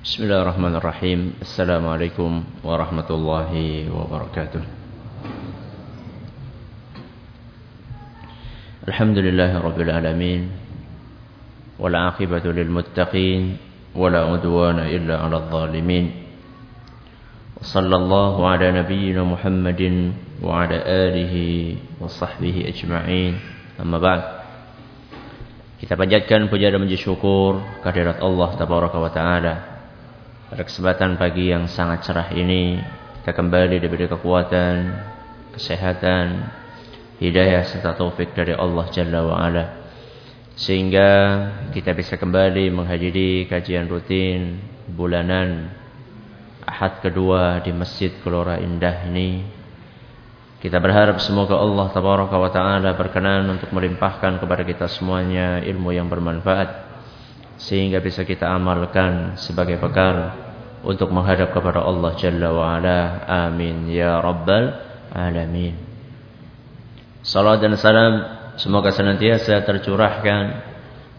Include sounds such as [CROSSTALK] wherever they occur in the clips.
بسم الله الرحمن الرحيم السلام عليكم ورحمة الله وبركاته الحمد لله رب العالمين والعاقبة للمتقين ولا عدوان إلا على الظالمين وصلى الله على نبينا محمد وعلى آله وصحبه أجمعين أما بعد Kita panjatkan puja dan puji syukur kehadirat Allah Tabaraka wa Ta'ala. Pada kesempatan pagi yang sangat cerah ini kita kembali diberi kekuatan, kesehatan, hidayah serta taufik dari Allah Jalla wa Ala. Sehingga kita bisa kembali menghadiri kajian rutin bulanan Ahad kedua di Masjid Kelora Indah ini. Kita berharap semoga Allah Tabaraka wa Ta'ala berkenan untuk melimpahkan kepada kita semuanya ilmu yang bermanfaat sehingga bisa kita amalkan sebagai bekal untuk menghadap kepada Allah Jalla wa Ala. Amin ya rabbal alamin. Salam dan salam semoga senantiasa tercurahkan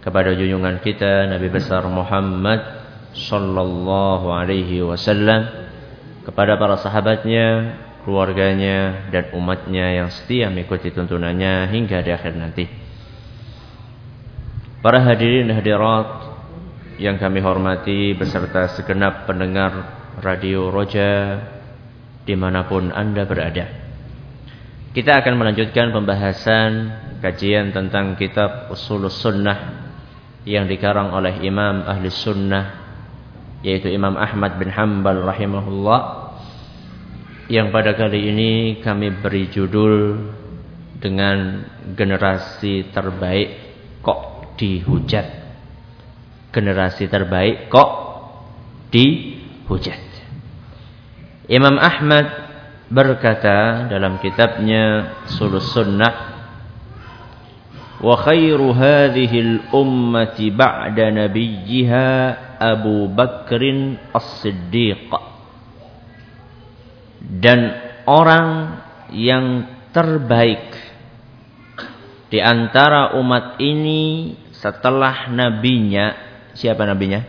kepada junjungan kita Nabi besar Muhammad sallallahu alaihi wasallam kepada para sahabatnya, keluarganya dan umatnya yang setia mengikuti tuntunannya hingga di akhir nanti. Para hadirin hadirat yang kami hormati beserta segenap pendengar Radio Roja di mana pun Anda berada. Kita akan melanjutkan pembahasan kajian tentang kitab Usul Sunnah yang dikarang oleh Imam Ahli Sunnah yaitu Imam Ahmad bin Hanbal rahimahullah yang pada kali ini kami beri judul dengan generasi terbaik kok dihujat generasi terbaik kok dihujat. Imam Ahmad berkata dalam kitabnya Sulus Sunnah wa khairu hadhihi al-ummati ba'da nabiyha Abu Bakrin As-Siddiq dan orang yang terbaik di antara umat ini setelah nabinya Siapa nabinya?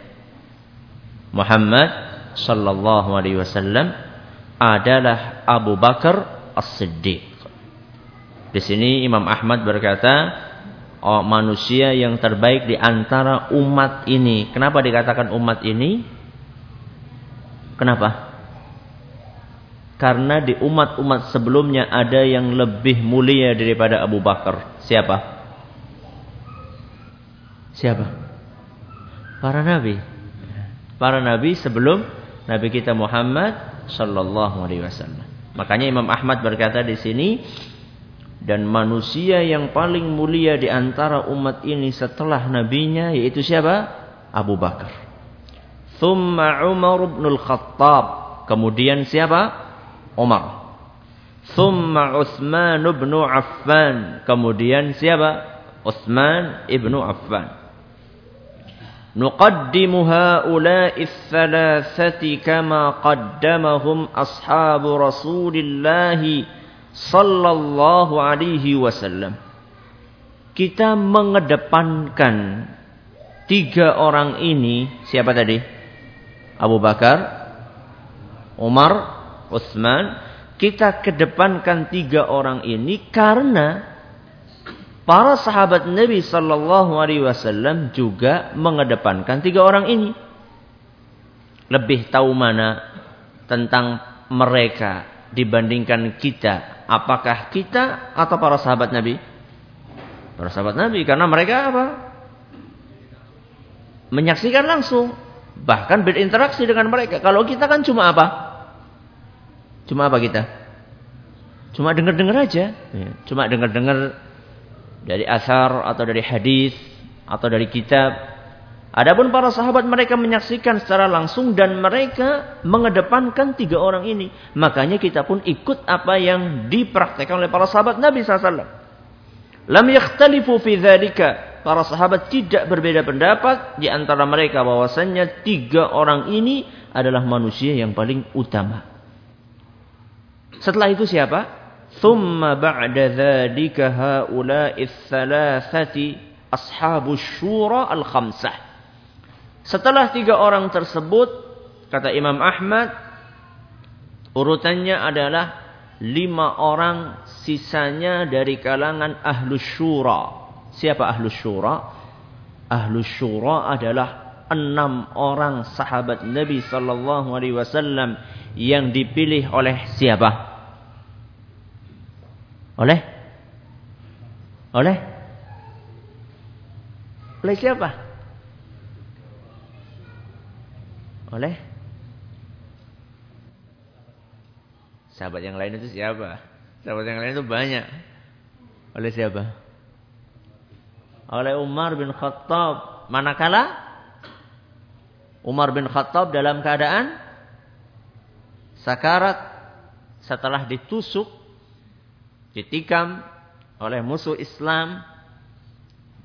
Muhammad sallallahu alaihi wasallam adalah Abu Bakar As-Siddiq. Di sini Imam Ahmad berkata, oh, manusia yang terbaik di antara umat ini. Kenapa dikatakan umat ini? Kenapa? Karena di umat-umat sebelumnya ada yang lebih mulia daripada Abu Bakar. Siapa? Siapa? Para nabi. Para nabi sebelum Nabi kita Muhammad sallallahu alaihi wasallam. Makanya Imam Ahmad berkata di sini dan manusia yang paling mulia di antara umat ini setelah nabinya yaitu siapa? Abu Bakar. Thumma Umar bin Al-Khattab. Kemudian siapa? Umar. Thumma Utsman bin Affan. Kemudian siapa? Utsman ibnu Affan. نقدم هؤلاء الثلاثة كما قدمهم أصحاب رسول الله صلى الله عليه وسلم kita mengedepankan tiga orang ini siapa tadi Abu Bakar Umar Utsman kita kedepankan tiga orang ini karena Para sahabat Nabi Sallallahu Alaihi Wasallam juga mengedepankan tiga orang ini. Lebih tahu mana tentang mereka dibandingkan kita. Apakah kita atau para sahabat Nabi? Para sahabat Nabi. Karena mereka apa? Menyaksikan langsung. Bahkan berinteraksi dengan mereka. Kalau kita kan cuma apa? Cuma apa kita? Cuma dengar-dengar aja. Ya, cuma dengar-dengar dari asar atau dari hadis atau dari kitab. Adapun para sahabat mereka menyaksikan secara langsung dan mereka mengedepankan tiga orang ini. Makanya kita pun ikut apa yang dipraktekkan oleh para sahabat Nabi SAW. Lam yakhtalifu fi dzalika. Para sahabat tidak berbeda pendapat di antara mereka bahwasannya tiga orang ini adalah manusia yang paling utama. Setelah itu siapa? ثم بعد ذلك هؤلاء الثلاثة أصحاب الشورى الخمسة Setelah tiga orang tersebut, kata Imam Ahmad, urutannya adalah lima orang sisanya dari kalangan ahlu syura. Siapa ahlu syura? Ahlu syura adalah enam orang sahabat Nabi Sallallahu Alaihi Wasallam yang dipilih oleh siapa? Oleh? Oleh? Oleh siapa? Oleh sahabat yang lain itu siapa? Sahabat yang lain itu banyak. Oleh siapa? Oleh Umar bin Khattab. Manakala Umar bin Khattab dalam keadaan sakarat setelah ditusuk, ditikam oleh musuh Islam,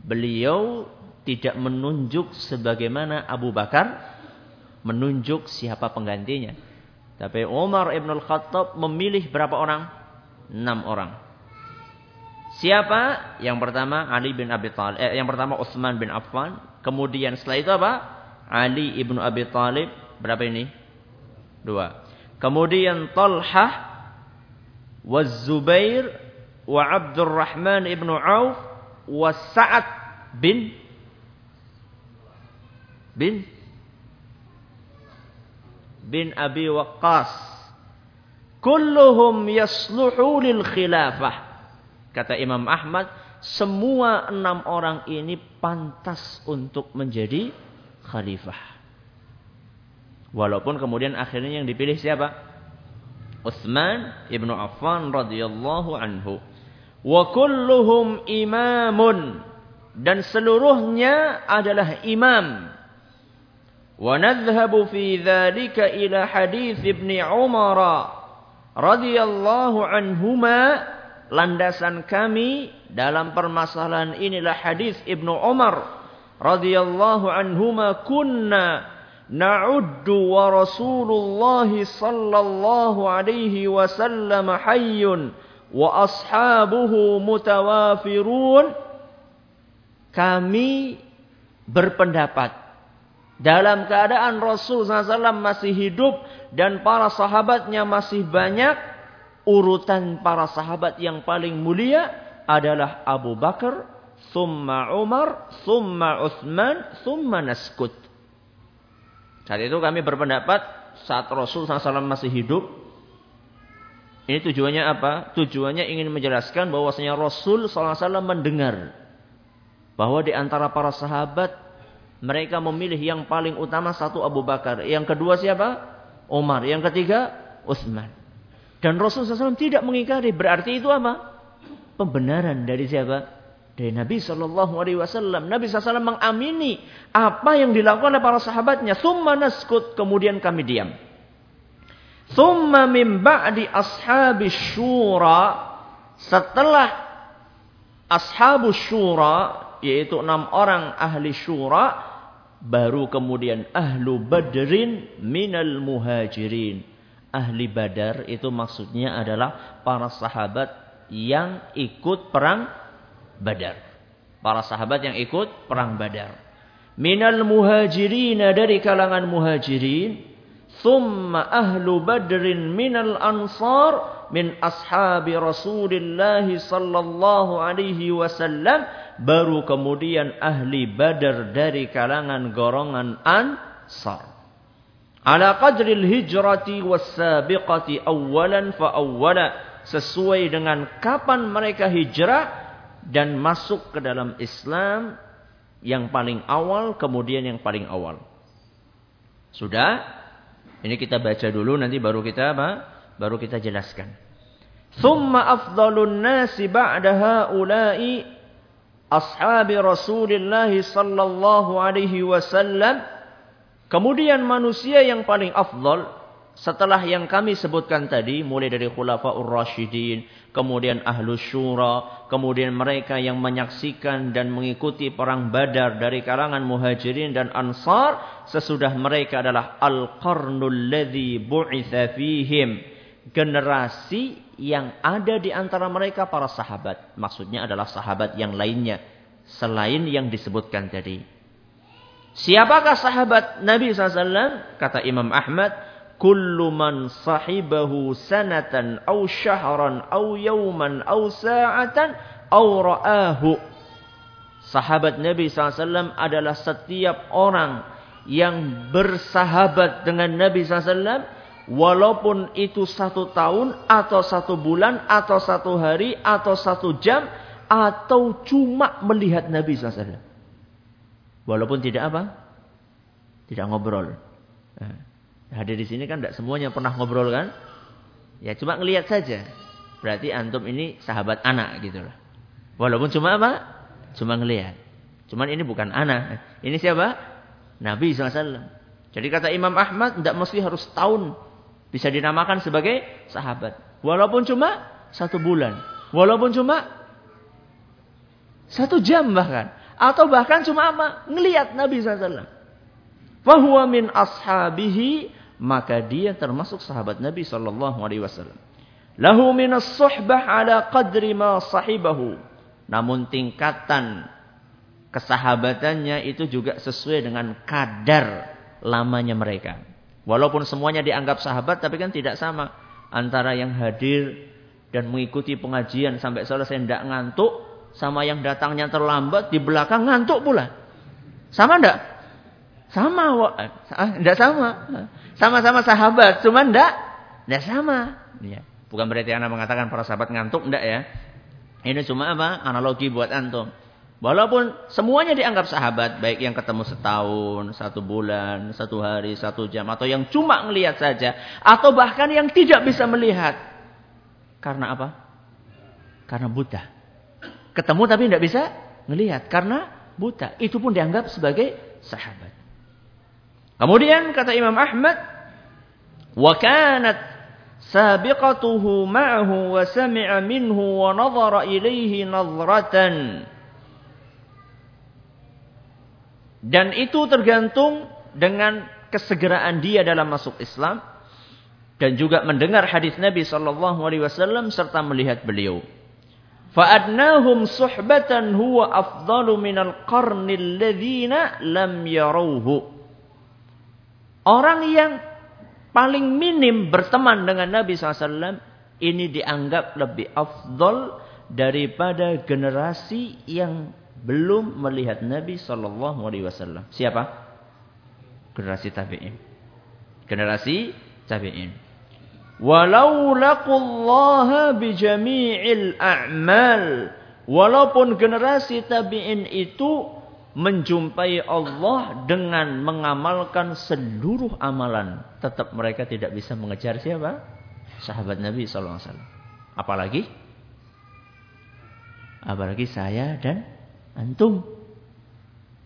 beliau tidak menunjuk sebagaimana Abu Bakar menunjuk siapa penggantinya. Tapi Umar Ibn Al-Khattab memilih berapa orang? Enam orang. Siapa? Yang pertama Ali bin Abi Thalib. Eh, yang pertama Utsman bin Affan. Kemudian setelah itu apa? Ali ibnu Abi Thalib. Berapa ini? Dua. Kemudian Talhah. Wa Abdurrahman ibnu Auf. Wa Sa'ad bin bin bin Abi Waqqas. Kulluhum yasluhu lil khilafah. Kata Imam Ahmad, semua enam orang ini pantas untuk menjadi khalifah. Walaupun kemudian akhirnya yang dipilih siapa? Utsman ibnu Affan radhiyallahu anhu. Wa kulluhum imamun dan seluruhnya adalah imam. Wa nadhhabu fi dzalika ila hadis Ibnu Umar radhiyallahu anhuma landasan kami dalam permasalahan inilah hadis Ibnu Umar radhiyallahu anhuma kunna na'uddu wa Rasulullah sallallahu alaihi wasallam hayyun wa ashabuhu mutawafirun kami berpendapat dalam keadaan Rasul SAW masih hidup dan para sahabatnya masih banyak, urutan para sahabat yang paling mulia adalah Abu Bakar, summa Umar, summa Uthman, summa Naskut. Saat itu kami berpendapat saat Rasul SAW masih hidup, ini tujuannya apa? Tujuannya ingin menjelaskan bahwasanya Rasul SAW mendengar bahwa di antara para sahabat mereka memilih yang paling utama satu Abu Bakar. Yang kedua siapa? Umar. Yang ketiga Utsman. Dan Rasulullah SAW tidak mengingkari. Berarti itu apa? Pembenaran dari siapa? Dari Nabi Shallallahu Alaihi Wasallam. Nabi SAW mengamini apa yang dilakukan oleh para sahabatnya. Summa naskut. Kemudian kami diam. Summa min ba'di ashabi syura. Setelah ashabu syura yaitu enam orang ahli syura baru kemudian ahlu badrin minal muhajirin ahli badar itu maksudnya adalah para sahabat yang ikut perang badar para sahabat yang ikut perang badar minal muhajirin dari kalangan muhajirin thumma ahlu badrin minal ansar min ashabi rasulillah sallallahu alaihi wasallam baru kemudian ahli badar dari kalangan golongan ansar. Ala qadril hijrati was-sabiqati awwalan fa awwala. Sesuai dengan kapan mereka hijrah dan masuk ke dalam Islam yang paling awal kemudian yang paling awal. Sudah? Ini kita baca dulu nanti baru kita apa? Baru kita jelaskan. Thumma afdalun nasi ba'da haula'i ashabi Rasulullah sallallahu alaihi wasallam kemudian manusia yang paling afdal setelah yang kami sebutkan tadi mulai dari khulafaur rasyidin kemudian ahlu syura kemudian mereka yang menyaksikan dan mengikuti perang badar dari kalangan muhajirin dan ansar sesudah mereka adalah al-qarnul ladzi bu'itsa fihim generasi yang ada di antara mereka para sahabat. Maksudnya adalah sahabat yang lainnya. Selain yang disebutkan tadi. Siapakah sahabat Nabi SAW? Kata Imam Ahmad, kullu man sahibahu sanatan au syahran au yauman au sa'atan au ra'ahu. Sahabat Nabi SAW adalah setiap orang yang bersahabat dengan Nabi SAW walaupun itu satu tahun atau satu bulan atau satu hari atau satu jam atau cuma melihat Nabi SAW. Walaupun tidak apa? Tidak ngobrol. Nah, hadir di sini kan tidak semuanya pernah ngobrol kan? Ya cuma ngelihat saja. Berarti antum ini sahabat anak gitu lah. Walaupun cuma apa? Cuma ngelihat. Cuman ini bukan anak. Ini siapa? Nabi SAW. Jadi kata Imam Ahmad, tidak mesti harus tahun. Bisa dinamakan sebagai sahabat. Walaupun cuma satu bulan. Walaupun cuma satu jam bahkan. Atau bahkan cuma apa? Ngelihat Nabi SAW. Fahuwa min ashabihi. Maka dia termasuk sahabat Nabi SAW. Lahu minas suhbah ala qadri ma sahibahu. Namun tingkatan kesahabatannya itu juga sesuai dengan kadar lamanya mereka. Walaupun semuanya dianggap sahabat, tapi kan tidak sama. Antara yang hadir dan mengikuti pengajian sampai selesai tidak ngantuk, sama yang datangnya terlambat di belakang ngantuk pula. Sama enggak? Sama, enggak eh, sama. Sama-sama sahabat, cuma enggak enggak sama. Ya. Bukan berarti Anda mengatakan para sahabat ngantuk enggak ya. Ini cuma apa? Analogi buat antum. Walaupun semuanya dianggap sahabat, baik yang ketemu setahun, satu bulan, satu hari, satu jam, atau yang cuma melihat saja, atau bahkan yang tidak bisa melihat. Karena apa? Karena buta. Ketemu tapi tidak bisa melihat karena buta. Itu pun dianggap sebagai sahabat. Kemudian kata Imam Ahmad, "Wa kanat sabiqatuhu ma'ahu wa sami'a minhu wa nadhara ilaihi nadratan." Dan itu tergantung dengan kesegeraan dia dalam masuk Islam dan juga mendengar hadis Nabi sallallahu alaihi wasallam serta melihat beliau. Fa'adnahum suhbatan huwa afdalu minal qarnil ladhina lam yarawhu. Orang yang paling minim berteman dengan Nabi SAW. Ini dianggap lebih afdal daripada generasi yang belum melihat Nabi SAW. Siapa? Generasi tabi'in. Generasi tabi'in. Walau laqullaha bijami'il a'mal. Walaupun generasi tabi'in itu menjumpai Allah dengan mengamalkan seluruh amalan. Tetap mereka tidak bisa mengejar siapa? Sahabat Nabi SAW. Apalagi? Apalagi saya dan antum.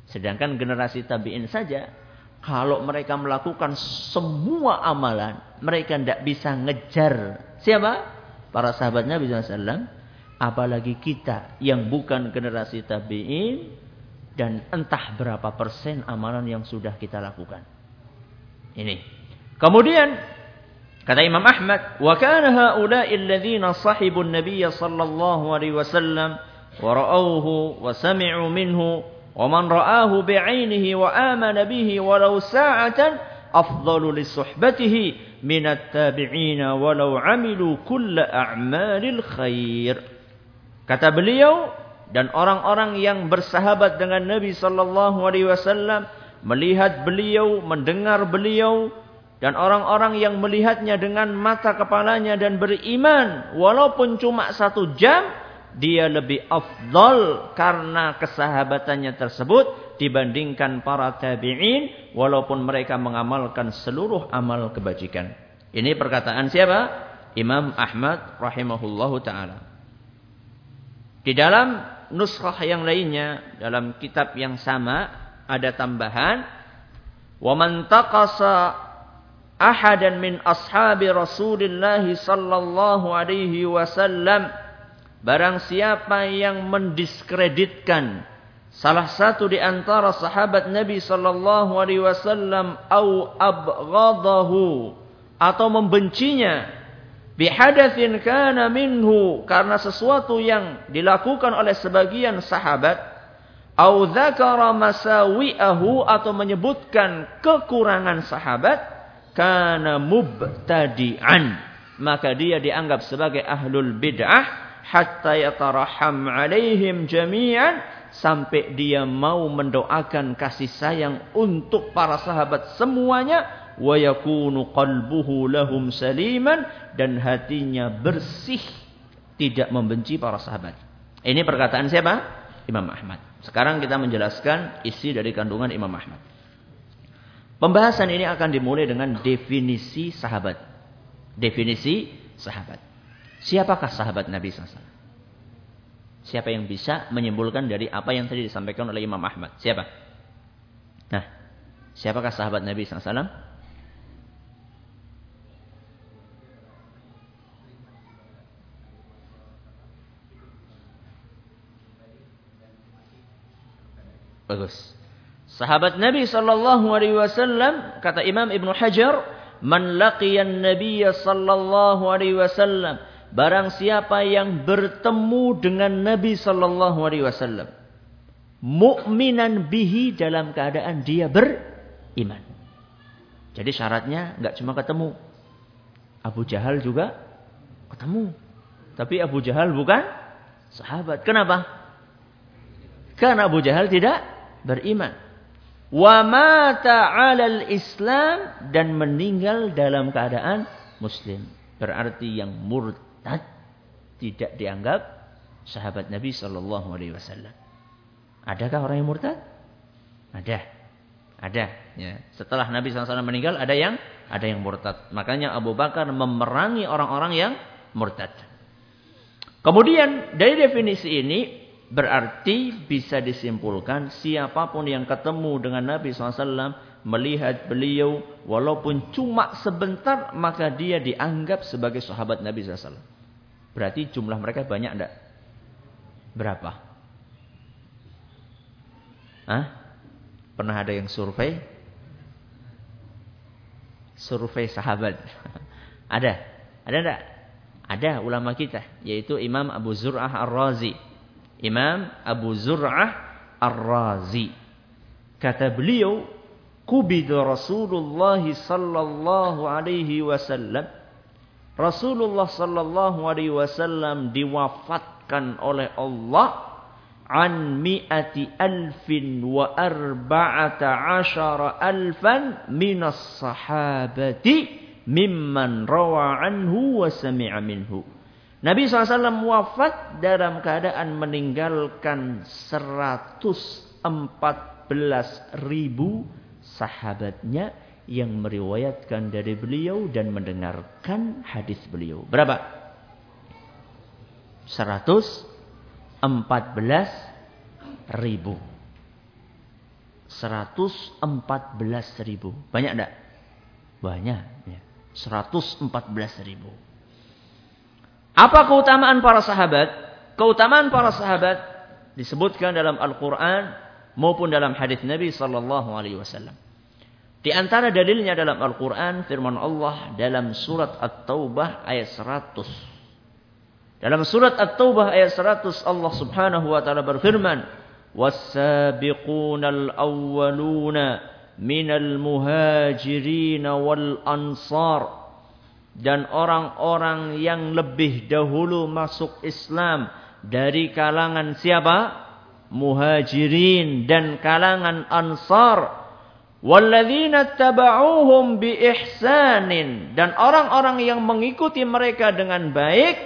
Sedangkan generasi tabi'in saja kalau mereka melakukan semua amalan, mereka tidak bisa ngejar siapa? Para sahabat Nabi SAW. Apalagi kita yang bukan generasi tabi'in dan entah berapa persen amalan yang sudah kita lakukan. Ini. Kemudian kata Imam Ahmad, "Wa kana haula'i alladziina sahibun nabiyya sallallahu alaihi wasallam wa ra'awhu wa sami'u minhu wa man ra'ahu bi'ainihi wa amana bihi walau sa'atan afdalu li suhbatihi min at-tabi'ina walau 'amilu kulla a'malil khair." Kata beliau, dan orang-orang yang bersahabat dengan Nabi sallallahu alaihi wasallam melihat beliau mendengar beliau dan orang-orang yang melihatnya dengan mata kepalanya dan beriman walaupun cuma satu jam dia lebih afdal karena kesahabatannya tersebut dibandingkan para tabi'in walaupun mereka mengamalkan seluruh amal kebajikan. Ini perkataan siapa? Imam Ahmad rahimahullahu taala. Di dalam nuskhah yang lainnya dalam kitab yang sama ada tambahan wa man taqasa ahadan min ashabi Rasulillah sallallahu alaihi wasallam Barang siapa yang mendiskreditkan salah satu di antara sahabat Nabi sallallahu alaihi wasallam au abghadahu atau membencinya bihadatsin kana minhu. Karena sesuatu yang dilakukan oleh sebagian sahabat au dzakara masawi'ahu atau menyebutkan kekurangan sahabat kana mubtadi'an. Maka dia dianggap sebagai ahlul bid'ah hatta yataraham alaihim jami'an sampai dia mau mendoakan kasih sayang untuk para sahabat semuanya wa yakunu qalbuhu lahum saliman dan hatinya bersih tidak membenci para sahabat. Ini perkataan siapa? Imam Ahmad. Sekarang kita menjelaskan isi dari kandungan Imam Ahmad. Pembahasan ini akan dimulai dengan definisi sahabat. Definisi sahabat. Siapakah sahabat Nabi SAW? Siapa yang bisa menyimpulkan dari apa yang tadi disampaikan oleh Imam Ahmad? Siapa? Nah, siapakah sahabat Nabi SAW? Bagus. Sahabat Nabi sallallahu alaihi wasallam kata Imam Ibnu Hajar, "Man laqiyan Nabiy sallallahu alaihi wasallam" Barang siapa yang bertemu dengan Nabi sallallahu alaihi wasallam mukminan bihi dalam keadaan dia beriman. Jadi syaratnya enggak cuma ketemu. Abu Jahal juga ketemu. Tapi Abu Jahal bukan sahabat. Kenapa? Karena Abu Jahal tidak beriman. Wa mata 'alal Islam dan meninggal dalam keadaan muslim. Berarti yang murtad tidak dianggap sahabat Nabi sallallahu alaihi wasallam. Adakah orang yang murtad? Ada. Ada, ya. Setelah Nabi SAW meninggal ada yang ada yang murtad. Makanya Abu Bakar memerangi orang-orang yang murtad. Kemudian dari definisi ini Berarti bisa disimpulkan siapa pun yang ketemu dengan Nabi SAW melihat beliau walaupun cuma sebentar maka dia dianggap sebagai sahabat Nabi SAW. Berarti jumlah mereka banyak enggak? Berapa? Hah? Pernah ada yang survei? Survei sahabat. [LAUGHS] ada? Ada enggak? Ada ulama kita yaitu Imam Abu Zur'ah Ar-Razi Imam Abu Zur'ah Ar-Razi. Kata beliau, kubida Rasulullah sallallahu alaihi wasallam. Rasulullah sallallahu alaihi wasallam diwafatkan oleh Allah an mi'ati alfin wa arba'ata asyara alfan minas sahabati mimman rawa anhu wa sami'a minhu. Nabi SAW wafat dalam keadaan meninggalkan 114 ribu sahabatnya yang meriwayatkan dari beliau dan mendengarkan hadis beliau. Berapa? 114 ribu. 114 ribu. Banyak enggak? Banyak. Ya. 114 ribu. Apa keutamaan para sahabat? Keutamaan para sahabat disebutkan dalam Al-Quran maupun dalam hadis Nabi Sallallahu Alaihi Wasallam. Di antara dalilnya dalam Al-Quran firman Allah dalam surat At-Taubah ayat 100. Dalam surat At-Taubah ayat 100 Allah Subhanahu wa taala berfirman, "Was-sabiqunal awwaluna minal muhajirin wal ansar" dan orang-orang yang lebih dahulu masuk Islam dari kalangan siapa? Muhajirin dan kalangan Ansar. Walladzina taba'uhum bi ihsanin dan orang-orang yang mengikuti mereka dengan baik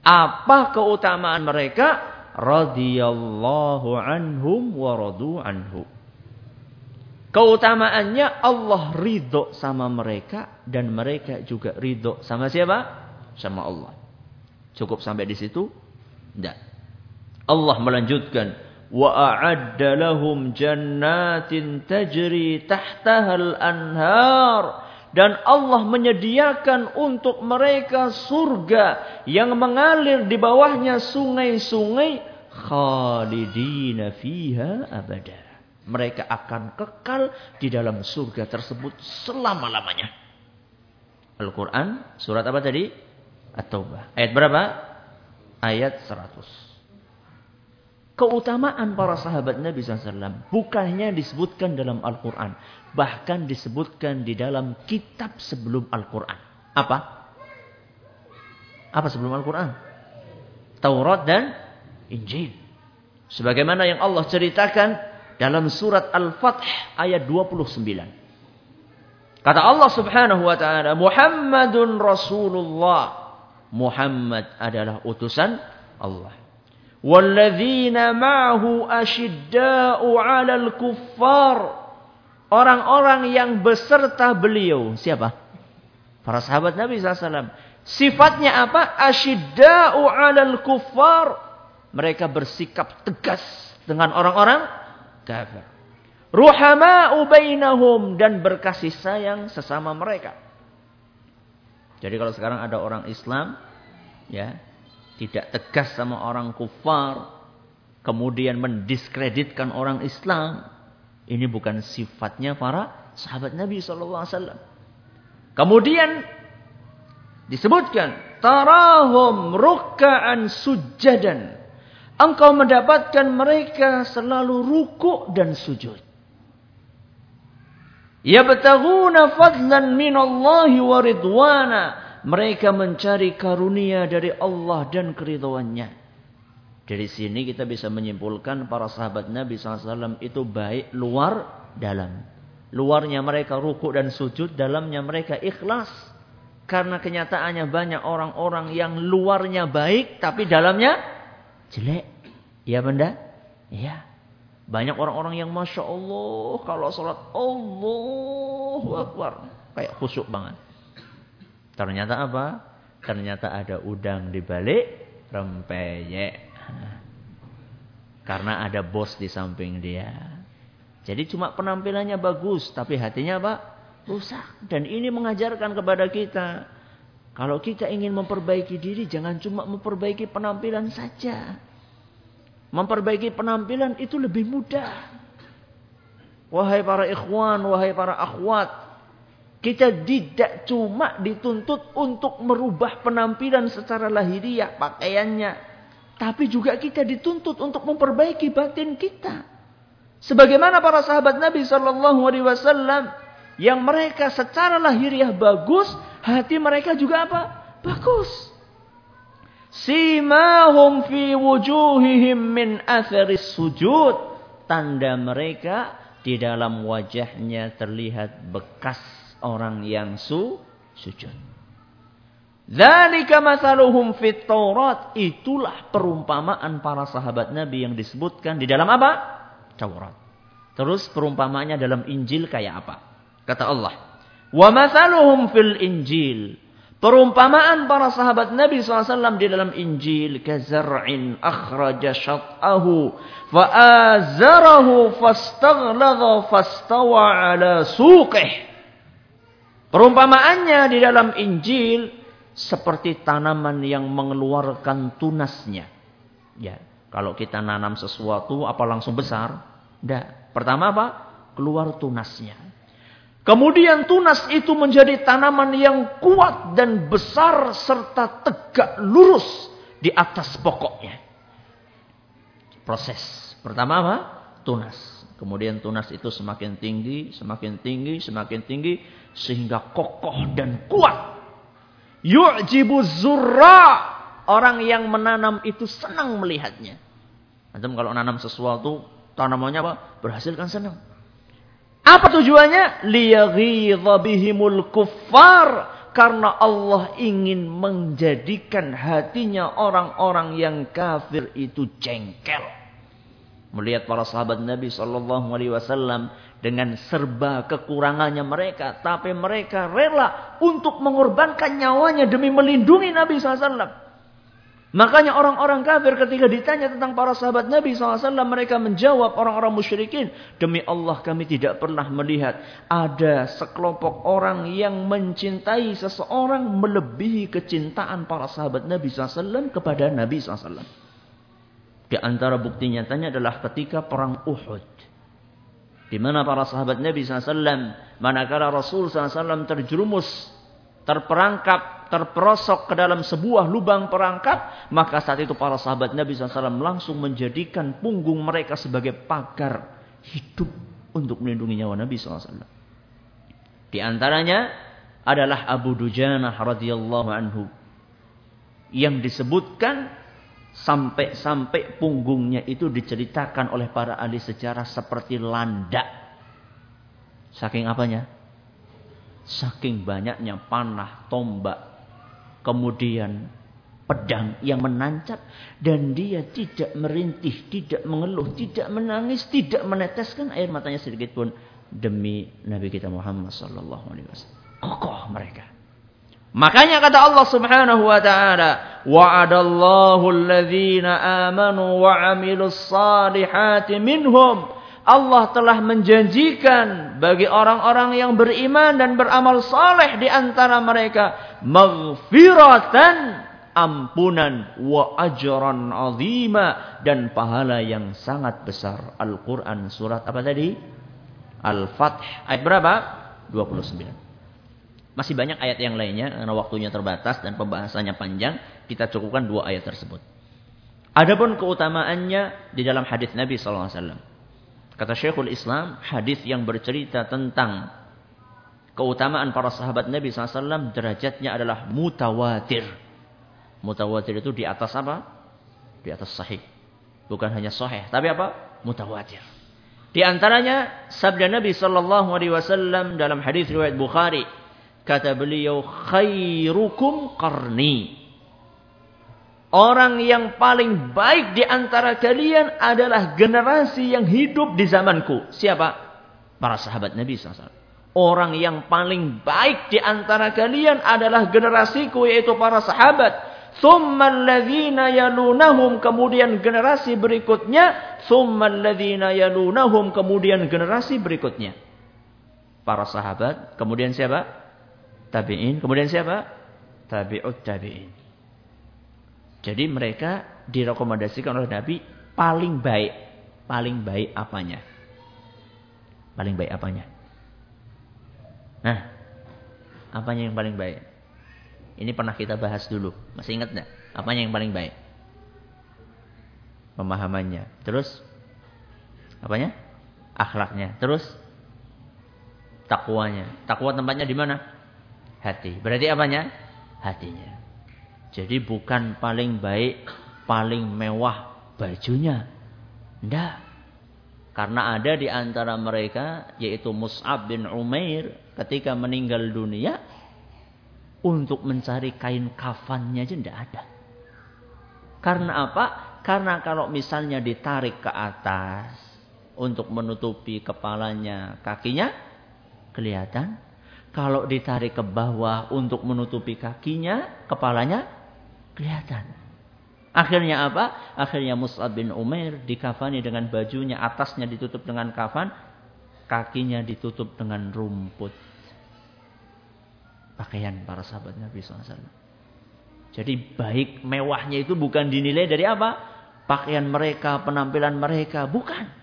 apa keutamaan mereka? Radhiyallahu anhum wa radu anhu. Keutamaannya Allah ridho sama mereka dan mereka juga ridho sama siapa? Sama Allah. Cukup sampai di situ? Tidak. Allah melanjutkan wa a'adda lahum jannatin tajri tahtahal anhar dan Allah menyediakan untuk mereka surga yang mengalir di bawahnya sungai-sungai khalidina fiha abada mereka akan kekal di dalam surga tersebut selama-lamanya. Al-Quran, surat apa tadi? At-Taubah. Ayat berapa? Ayat 100. keutamaan para sahabat Nabi SAW bukannya disebutkan dalam Al-Quran. Bahkan disebutkan di dalam kitab sebelum Al-Quran. Apa? Apa sebelum Al-Quran? Taurat dan Injil. Sebagaimana yang Allah ceritakan dalam surat Al-Fath ayat 29. Kata Allah Subhanahu wa taala, Muhammadun Rasulullah. Muhammad adalah utusan Allah. Walladzina ma'ahu asyidda'u 'alal kuffar. Orang-orang yang beserta beliau. Siapa? Para sahabat Nabi SAW. Sifatnya apa? Asyidda'u 'alal kuffar. Mereka bersikap tegas dengan orang-orang kafir. Ruhama'u bainahum dan berkasih sayang sesama mereka. Jadi kalau sekarang ada orang Islam ya, tidak tegas sama orang kufar, kemudian mendiskreditkan orang Islam, ini bukan sifatnya para sahabat Nabi SAW. Kemudian disebutkan tarahum rukka'an sujadan engkau mendapatkan mereka selalu ruku dan sujud. Yabtaghuna fadlan minallahi wa ridwana. Mereka mencari karunia dari Allah dan keridhaannya. Dari sini kita bisa menyimpulkan para sahabat Nabi SAW itu baik luar dalam. Luarnya mereka ruku dan sujud, dalamnya mereka ikhlas. Karena kenyataannya banyak orang-orang yang luarnya baik tapi dalamnya jelek. Iya benda? Iya. Banyak orang-orang yang Masya Allah. Kalau sholat Allah Akbar. Kayak khusyuk banget. Ternyata apa? Ternyata ada udang di balik rempeyek. Karena ada bos di samping dia. Jadi cuma penampilannya bagus. Tapi hatinya apa? Rusak. Dan ini mengajarkan kepada kita. Kalau kita ingin memperbaiki diri. Jangan cuma memperbaiki penampilan saja. Memperbaiki penampilan itu lebih mudah. Wahai para ikhwan, wahai para akhwat. Kita tidak cuma dituntut untuk merubah penampilan secara lahiriah, pakaiannya. Tapi juga kita dituntut untuk memperbaiki batin kita. Sebagaimana para sahabat Nabi Shallallahu Alaihi Wasallam yang mereka secara lahiriah bagus, hati mereka juga apa? Bagus. Simahum fi wujuhihim min atharis sujud. Tanda mereka di dalam wajahnya terlihat bekas orang yang su sujud. Dzalika mathaluhum fit Taurat. Itulah perumpamaan para sahabat Nabi yang disebutkan di dalam apa? Taurat. Terus perumpamaannya dalam Injil kayak apa? Kata Allah. Wa mathaluhum fil Injil Perumpamaan para sahabat Nabi SAW di dalam Injil. Kazar'in akhraja syat'ahu. Fa'azarahu fastagladha fastawa ala suqih. Perumpamaannya di dalam Injil. Seperti tanaman yang mengeluarkan tunasnya. Ya, Kalau kita nanam sesuatu apa langsung besar? Tidak. Pertama apa? Keluar tunasnya. Kemudian tunas itu menjadi tanaman yang kuat dan besar serta tegak lurus di atas pokoknya. Proses. Pertama apa? Tunas. Kemudian tunas itu semakin tinggi, semakin tinggi, semakin tinggi sehingga kokoh dan kuat. Yu'jibu zurra. Orang yang menanam itu senang melihatnya. Antum kalau nanam sesuatu, tanamannya apa? Berhasil kan senang. Apa tujuannya? Liyaghidha bihimul kuffar. Karena Allah ingin menjadikan hatinya orang-orang yang kafir itu jengkel. Melihat para sahabat Nabi Shallallahu Alaihi Wasallam dengan serba kekurangannya mereka, tapi mereka rela untuk mengorbankan nyawanya demi melindungi Nabi SAW. Makanya orang-orang kafir ketika ditanya tentang para sahabat Nabi SAW, mereka menjawab orang-orang musyrikin. Demi Allah kami tidak pernah melihat ada sekelompok orang yang mencintai seseorang melebihi kecintaan para sahabat Nabi SAW kepada Nabi SAW. Di antara bukti nyatanya adalah ketika perang Uhud. Di mana para sahabat Nabi SAW, manakala Rasul SAW terjerumus, terperangkap terperosok ke dalam sebuah lubang perangkap, maka saat itu para sahabat Nabi SAW langsung menjadikan punggung mereka sebagai pagar hidup untuk melindungi nyawa Nabi SAW. Di antaranya adalah Abu Dujanah radhiyallahu anhu yang disebutkan sampai-sampai punggungnya itu diceritakan oleh para ahli sejarah seperti landak. Saking apanya? Saking banyaknya panah, tombak, kemudian pedang yang menancap dan dia tidak merintih, tidak mengeluh, tidak menangis, tidak meneteskan air matanya sedikit pun demi Nabi kita Muhammad sallallahu alaihi wasallam. Kokoh mereka. Makanya kata Allah Subhanahu wa taala, "Wa'adallahu amanu wa 'amilus salihati minhum Allah telah menjanjikan bagi orang-orang yang beriman dan beramal saleh di antara mereka maghfiratan ampunan wa ajran azima dan pahala yang sangat besar. Al-Qur'an surat apa tadi? Al-Fath ayat berapa? 29. Masih banyak ayat yang lainnya karena waktunya terbatas dan pembahasannya panjang, kita cukupkan dua ayat tersebut. Adapun keutamaannya di dalam hadis Nabi sallallahu alaihi wasallam. Kata Syekhul Islam, hadis yang bercerita tentang keutamaan para sahabat Nabi SAW derajatnya adalah mutawatir. Mutawatir itu di atas apa? Di atas sahih. Bukan hanya sahih, tapi apa? Mutawatir. Di antaranya sabda Nabi sallallahu alaihi wasallam dalam hadis riwayat Bukhari, kata beliau khairukum qarni. Orang yang paling baik di antara kalian adalah generasi yang hidup di zamanku. Siapa? Para sahabat Nabi SAW. Orang yang paling baik di antara kalian adalah generasiku yaitu para sahabat. Thummal yalunahum kemudian generasi berikutnya. Thummal yalunahum kemudian generasi berikutnya. Para sahabat. Kemudian siapa? Tabi'in. Kemudian siapa? Tabi'ut tabi'in. Jadi mereka direkomendasikan oleh Nabi paling baik. Paling baik apanya? Paling baik apanya? Nah, apanya yang paling baik? Ini pernah kita bahas dulu. Masih ingat enggak? Apanya yang paling baik? Pemahamannya. Terus apanya? Akhlaknya. Terus takwanya. Takwa tempatnya di mana? Hati. Berarti apanya? Hatinya. Jadi bukan paling baik, paling mewah bajunya. Tidak. Karena ada di antara mereka, yaitu Mus'ab bin Umair, ketika meninggal dunia, untuk mencari kain kafannya aja tidak ada. Karena apa? Karena kalau misalnya ditarik ke atas, untuk menutupi kepalanya, kakinya, kelihatan. Kalau ditarik ke bawah untuk menutupi kakinya, kepalanya, Kelihatan. Akhirnya apa? Akhirnya Mus'ab bin Umair dikafani dengan bajunya, atasnya ditutup dengan kafan, kakinya ditutup dengan rumput. Pakaian para sahabat Nabi SAW. Jadi baik mewahnya itu bukan dinilai dari apa? Pakaian mereka, penampilan mereka. Bukan.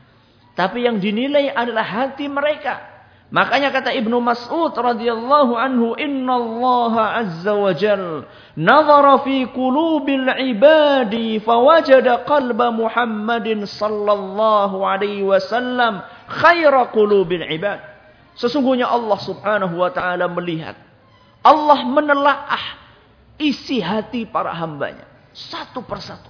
Tapi yang dinilai adalah hati mereka. Makanya kata Ibnu Mas'ud radhiyallahu anhu, "Inna Allah azza wa jal nazara fi qulubil ibadi fawajada qalba Muhammadin sallallahu alaihi wasallam khaira qulubil ibad." Sesungguhnya Allah Subhanahu wa taala melihat Allah menelaah isi hati para hambanya satu persatu.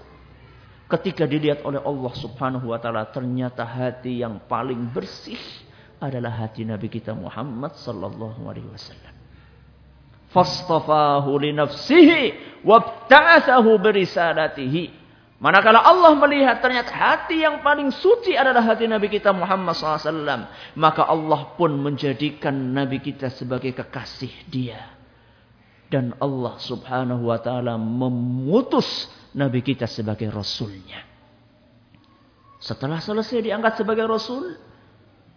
Ketika dilihat oleh Allah Subhanahu wa taala ternyata hati yang paling bersih adalah hati Nabi kita Muhammad sallallahu alaihi wasallam. Fastafahu li nafsihi wabta'athahu birisalatihi. Manakala Allah melihat ternyata hati yang paling suci adalah hati Nabi kita Muhammad SAW. Maka Allah pun menjadikan Nabi kita sebagai kekasih dia. Dan Allah subhanahu wa ta'ala memutus Nabi kita sebagai Rasulnya. Setelah selesai diangkat sebagai Rasul.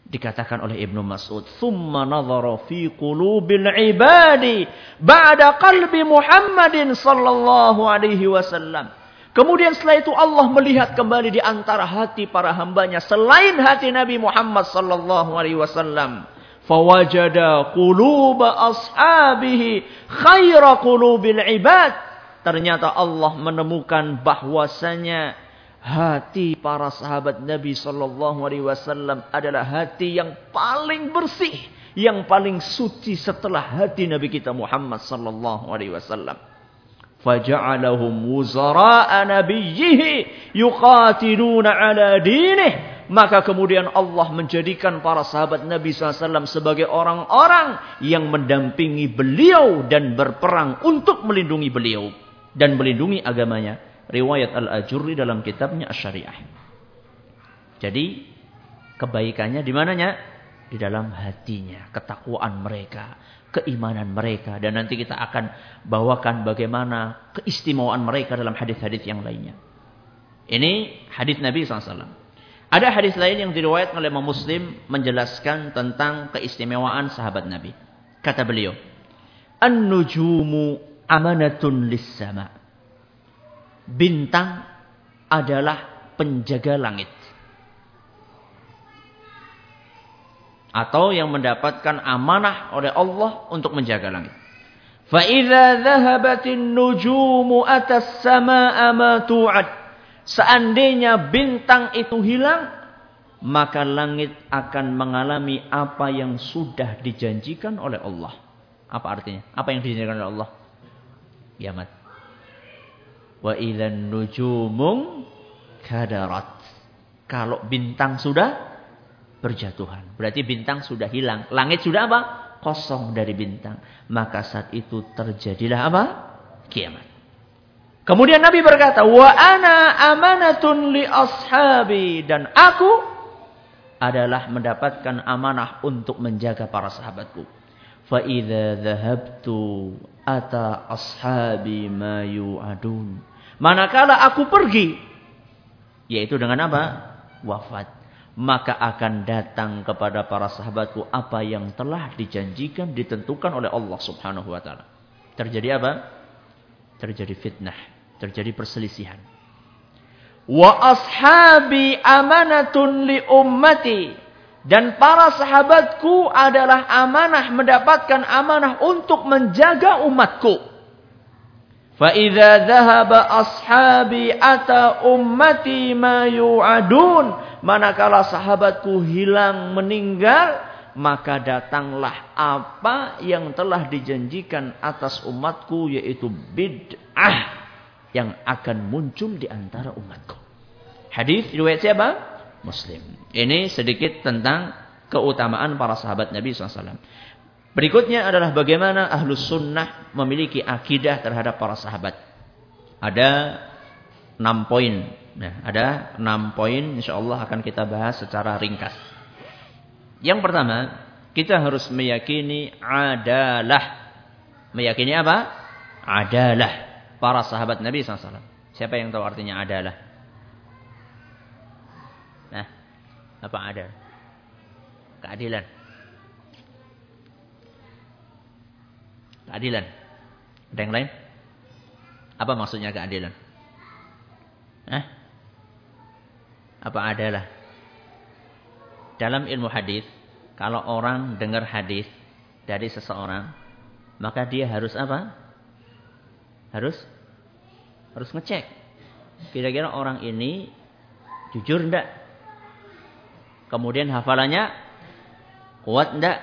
Dikatakan oleh Ibnu Mas'ud, "Tsumma nadhara fi qulubil ibadi ba'da qalbi Muhammadin sallallahu alaihi wasallam." Kemudian setelah itu Allah melihat kembali di antara hati para hambanya selain hati Nabi Muhammad sallallahu alaihi wasallam. Fawajada quluba ashabihi khaira qulubil ibad. Ternyata Allah menemukan bahwasanya hati para sahabat Nabi sallallahu alaihi wasallam adalah hati yang paling bersih, yang paling suci setelah hati Nabi kita Muhammad sallallahu alaihi wasallam. Faja'alahum wuzara'a nabiyhi yuqatiluna ala dinih maka kemudian Allah menjadikan para sahabat Nabi SAW sebagai orang-orang yang mendampingi beliau dan berperang untuk melindungi beliau. Dan melindungi agamanya. Riwayat Al-Ajurri dalam kitabnya Asy-Syariah. Jadi kebaikannya di mananya? Di dalam hatinya, ketakwaan mereka, keimanan mereka. Dan nanti kita akan bawakan bagaimana keistimewaan mereka dalam hadis-hadis yang lainnya. Ini hadis Nabi SAW. Ada hadis lain yang diriwayatkan oleh Imam Muslim menjelaskan tentang keistimewaan sahabat Nabi. Kata beliau, "An-nujumu amanatun lis-sama." Bintang adalah penjaga langit. Atau yang mendapatkan amanah oleh Allah untuk menjaga langit. فَإِذَا ذَهَبَتِ النُّجُومُ أَتَى السَّمَاءَ مَا تُوعَدْ Seandainya bintang itu hilang, maka langit akan mengalami apa yang sudah dijanjikan oleh Allah. Apa artinya? Apa yang dijanjikan oleh Allah? Kiamat. Wa ilan nujumung kadarat. Kalau bintang sudah berjatuhan. Berarti bintang sudah hilang. Langit sudah apa? Kosong dari bintang. Maka saat itu terjadilah apa? Kiamat. Kemudian Nabi berkata, "Wa ana amanatun li ashabi" dan aku adalah mendapatkan amanah untuk menjaga para sahabatku. Fa idza dhahabtu ata ashabi ma yu'adun. Manakala aku pergi yaitu dengan apa? Wafat. Maka akan datang kepada para sahabatku apa yang telah dijanjikan ditentukan oleh Allah Subhanahu wa taala. Terjadi apa? Terjadi fitnah terjadi perselisihan. Wa ashabi amanatun li ummati. Dan para sahabatku adalah amanah mendapatkan amanah untuk menjaga umatku. Idza dhahaba ashabi ata ummati ma yu'adun. Manakala sahabatku hilang meninggal, maka datanglah apa yang telah dijanjikan atas umatku yaitu bid'ah yang akan muncul di antara umatku. Hadis riwayat siapa? Muslim. Ini sedikit tentang keutamaan para sahabat Nabi SAW. Berikutnya adalah bagaimana ahlus sunnah memiliki akidah terhadap para sahabat. Ada enam poin. Nah, ada enam poin insya Allah akan kita bahas secara ringkas. Yang pertama, kita harus meyakini adalah. Meyakini apa? Adalah para sahabat Nabi SAW. Siapa yang tahu artinya adalah? Nah, apa ada? Keadilan. Keadilan. Ada yang lain? Apa maksudnya keadilan? Eh? Apa adalah? Dalam ilmu hadis, kalau orang dengar hadis dari seseorang, maka dia harus apa? harus harus ngecek. Kira-kira orang ini jujur ndak? Kemudian hafalannya kuat ndak?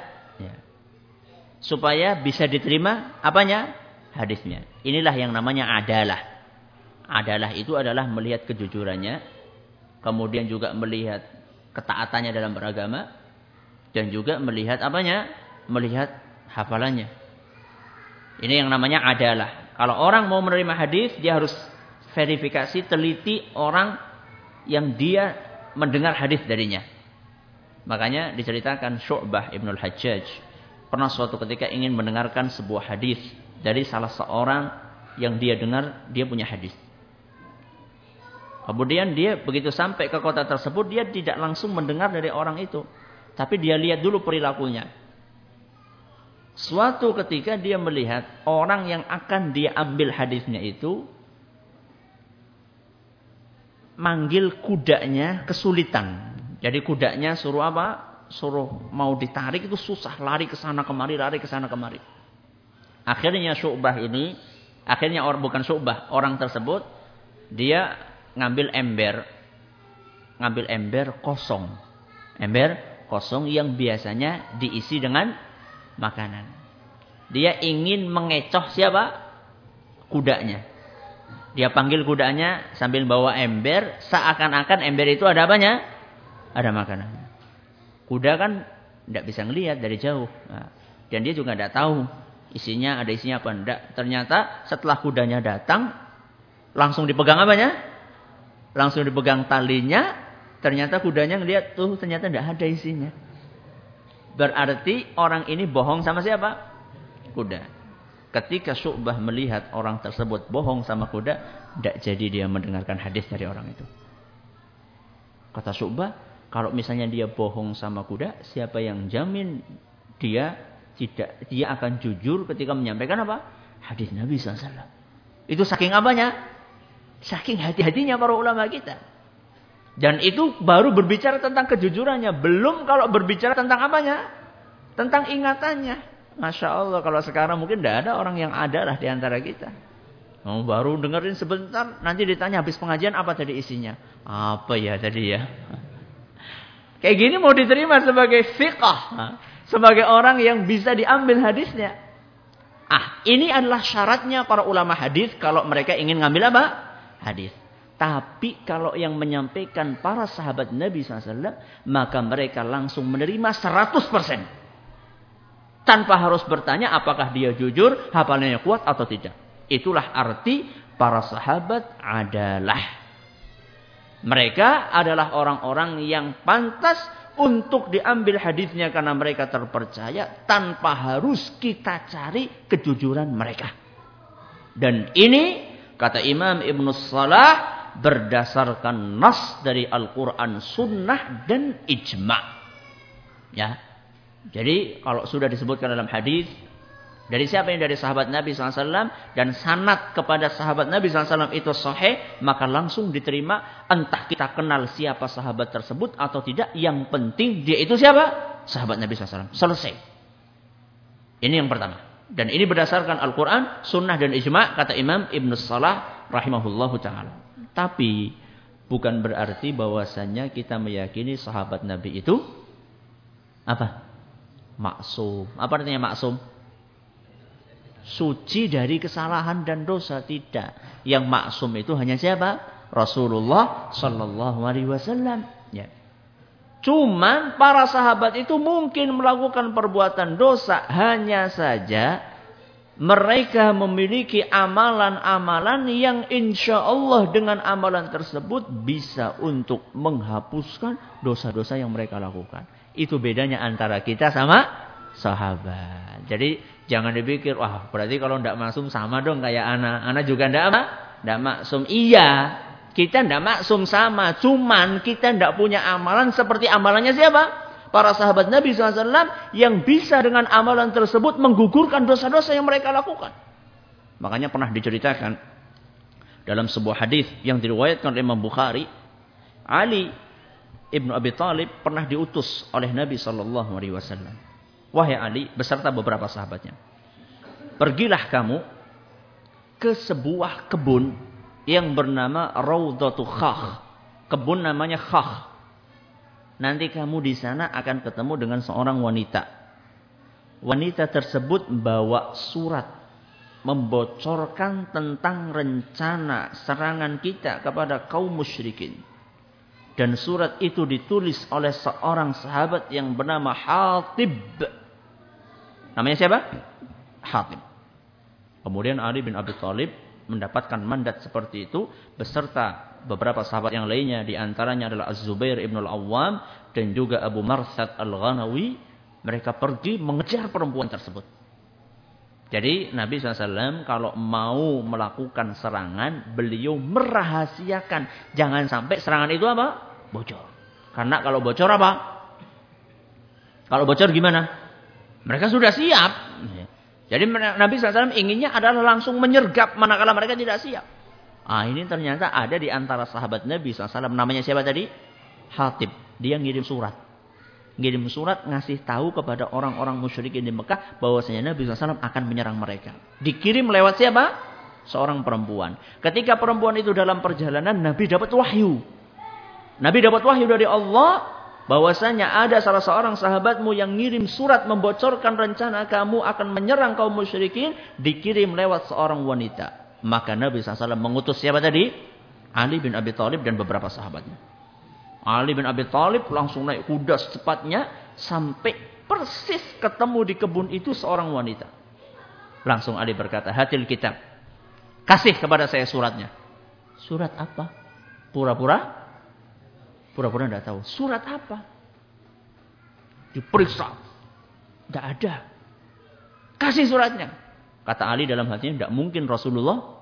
Ya. Supaya bisa diterima apanya? Hadisnya. Inilah yang namanya adalah. Adalah itu adalah melihat kejujurannya, kemudian juga melihat ketaatannya dalam beragama dan juga melihat apanya? Melihat hafalannya. Ini yang namanya adalah. Kalau orang mau menerima hadis, dia harus verifikasi, teliti orang yang dia mendengar hadis darinya. Makanya diceritakan Syu'bah Ibnul Hajjaj pernah suatu ketika ingin mendengarkan sebuah hadis dari salah seorang yang dia dengar dia punya hadis. Kemudian dia begitu sampai ke kota tersebut dia tidak langsung mendengar dari orang itu, tapi dia lihat dulu perilakunya. Suatu ketika dia melihat orang yang akan dia ambil hadisnya itu manggil kudanya kesulitan. Jadi kudanya suruh apa? Suruh mau ditarik itu susah, lari ke sana kemari, lari ke sana kemari. Akhirnya Syu'bah ini, akhirnya orang bukan Syu'bah, orang tersebut dia ngambil ember, ngambil ember kosong. Ember kosong yang biasanya diisi dengan makanan. Dia ingin mengecoh siapa? Kudanya. Dia panggil kudanya sambil bawa ember, seakan-akan ember itu ada apanya? Ada makanan. Kuda kan tidak bisa ngelihat dari jauh. Nah, dan dia juga tidak tahu isinya ada isinya apa enggak. Ternyata setelah kudanya datang, langsung dipegang apanya? Langsung dipegang talinya. Ternyata kudanya ngelihat tuh ternyata tidak ada isinya. Berarti orang ini bohong sama siapa? Kuda. Ketika Syu'bah melihat orang tersebut bohong sama kuda, tidak jadi dia mendengarkan hadis dari orang itu. Kata Syu'bah, kalau misalnya dia bohong sama kuda, siapa yang jamin dia tidak dia akan jujur ketika menyampaikan apa? Hadis Nabi SAW. Itu saking apanya? Saking hati-hatinya para ulama kita. Dan itu baru berbicara tentang kejujurannya. Belum kalau berbicara tentang apanya? Tentang ingatannya. Masya Allah kalau sekarang mungkin tidak ada orang yang ada lah di antara kita. Oh, baru dengerin sebentar, nanti ditanya habis pengajian apa tadi isinya. Apa ya tadi ya? Kayak gini mau diterima sebagai fiqah. Sebagai orang yang bisa diambil hadisnya. Ah, ini adalah syaratnya para ulama hadis kalau mereka ingin ngambil apa? Hadis. Tapi kalau yang menyampaikan para sahabat Nabi SAW, maka mereka langsung menerima 100%. Tanpa harus bertanya apakah dia jujur, hafalannya kuat atau tidak. Itulah arti para sahabat adalah mereka adalah orang-orang yang pantas untuk diambil hadisnya karena mereka terpercaya tanpa harus kita cari kejujuran mereka. Dan ini kata Imam Ibn Salah berdasarkan nas dari Al-Quran, Sunnah dan Ijma. Ya, jadi kalau sudah disebutkan dalam hadis dari siapa yang dari sahabat Nabi SAW dan sanat kepada sahabat Nabi SAW itu sahih, maka langsung diterima entah kita kenal siapa sahabat tersebut atau tidak. Yang penting dia itu siapa? Sahabat Nabi SAW. Selesai. Ini yang pertama. Dan ini berdasarkan Al-Quran, Sunnah dan Ijma' kata Imam Ibn Salah rahimahullahu ta'ala. Tapi bukan berarti bahwasannya kita meyakini sahabat Nabi itu apa? Maksum. Apa artinya maksum? Suci dari kesalahan dan dosa tidak. Yang maksum itu hanya siapa? Rasulullah Sallallahu Alaihi Wasallam. Ya. Cuman para sahabat itu mungkin melakukan perbuatan dosa hanya saja mereka memiliki amalan-amalan yang insya Allah dengan amalan tersebut bisa untuk menghapuskan dosa-dosa yang mereka lakukan. Itu bedanya antara kita sama sahabat. Jadi Jangan dipikir, wah berarti kalau tidak maksum sama dong kayak anak. Anak juga tidak apa? Tidak maksum. Iya, kita tidak maksum sama. Cuman kita tidak punya amalan seperti amalannya siapa? Para sahabat Nabi SAW yang bisa dengan amalan tersebut menggugurkan dosa-dosa yang mereka lakukan. Makanya pernah diceritakan dalam sebuah hadis yang diriwayatkan oleh Imam Bukhari, Ali ibnu Abi Talib pernah diutus oleh Nabi Shallallahu Alaihi Wasallam Wahai Ali beserta beberapa sahabatnya. Pergilah kamu ke sebuah kebun yang bernama Raudhatu Khah. Kebun namanya Khah. Nanti kamu di sana akan ketemu dengan seorang wanita. Wanita tersebut membawa surat membocorkan tentang rencana serangan kita kepada kaum musyrikin. Dan surat itu ditulis oleh seorang sahabat yang bernama Hatib Namanya siapa? Hatim. Kemudian Ali bin Abi Thalib mendapatkan mandat seperti itu beserta beberapa sahabat yang lainnya di antaranya adalah Az-Zubair ibn al-Awwam dan juga Abu Marsad al-Ghanawi mereka pergi mengejar perempuan tersebut. Jadi Nabi SAW kalau mau melakukan serangan beliau merahasiakan jangan sampai serangan itu apa? bocor. Karena kalau bocor apa? Kalau bocor gimana? Mereka sudah siap. Jadi Nabi SAW inginnya adalah langsung menyergap manakala mereka tidak siap. Ah ini ternyata ada di antara sahabat Nabi SAW. Namanya siapa tadi? Hatib. Dia ngirim surat. ngirim surat ngasih tahu kepada orang-orang musyrikin di Mekah bahwasanya Nabi SAW akan menyerang mereka. Dikirim lewat siapa? Seorang perempuan. Ketika perempuan itu dalam perjalanan, Nabi dapat wahyu. Nabi dapat wahyu dari Allah bahwasanya ada salah seorang sahabatmu yang ngirim surat membocorkan rencana kamu akan menyerang kaum musyrikin dikirim lewat seorang wanita. Maka Nabi SAW mengutus siapa tadi? Ali bin Abi Thalib dan beberapa sahabatnya. Ali bin Abi Thalib langsung naik kuda secepatnya sampai persis ketemu di kebun itu seorang wanita. Langsung Ali berkata, "Hatil kitab. Kasih kepada saya suratnya." Surat apa? Pura-pura? Pura-pura tidak tahu. Surat apa? Diperiksa. Tidak ada. Kasih suratnya. Kata Ali dalam hatinya, tidak mungkin Rasulullah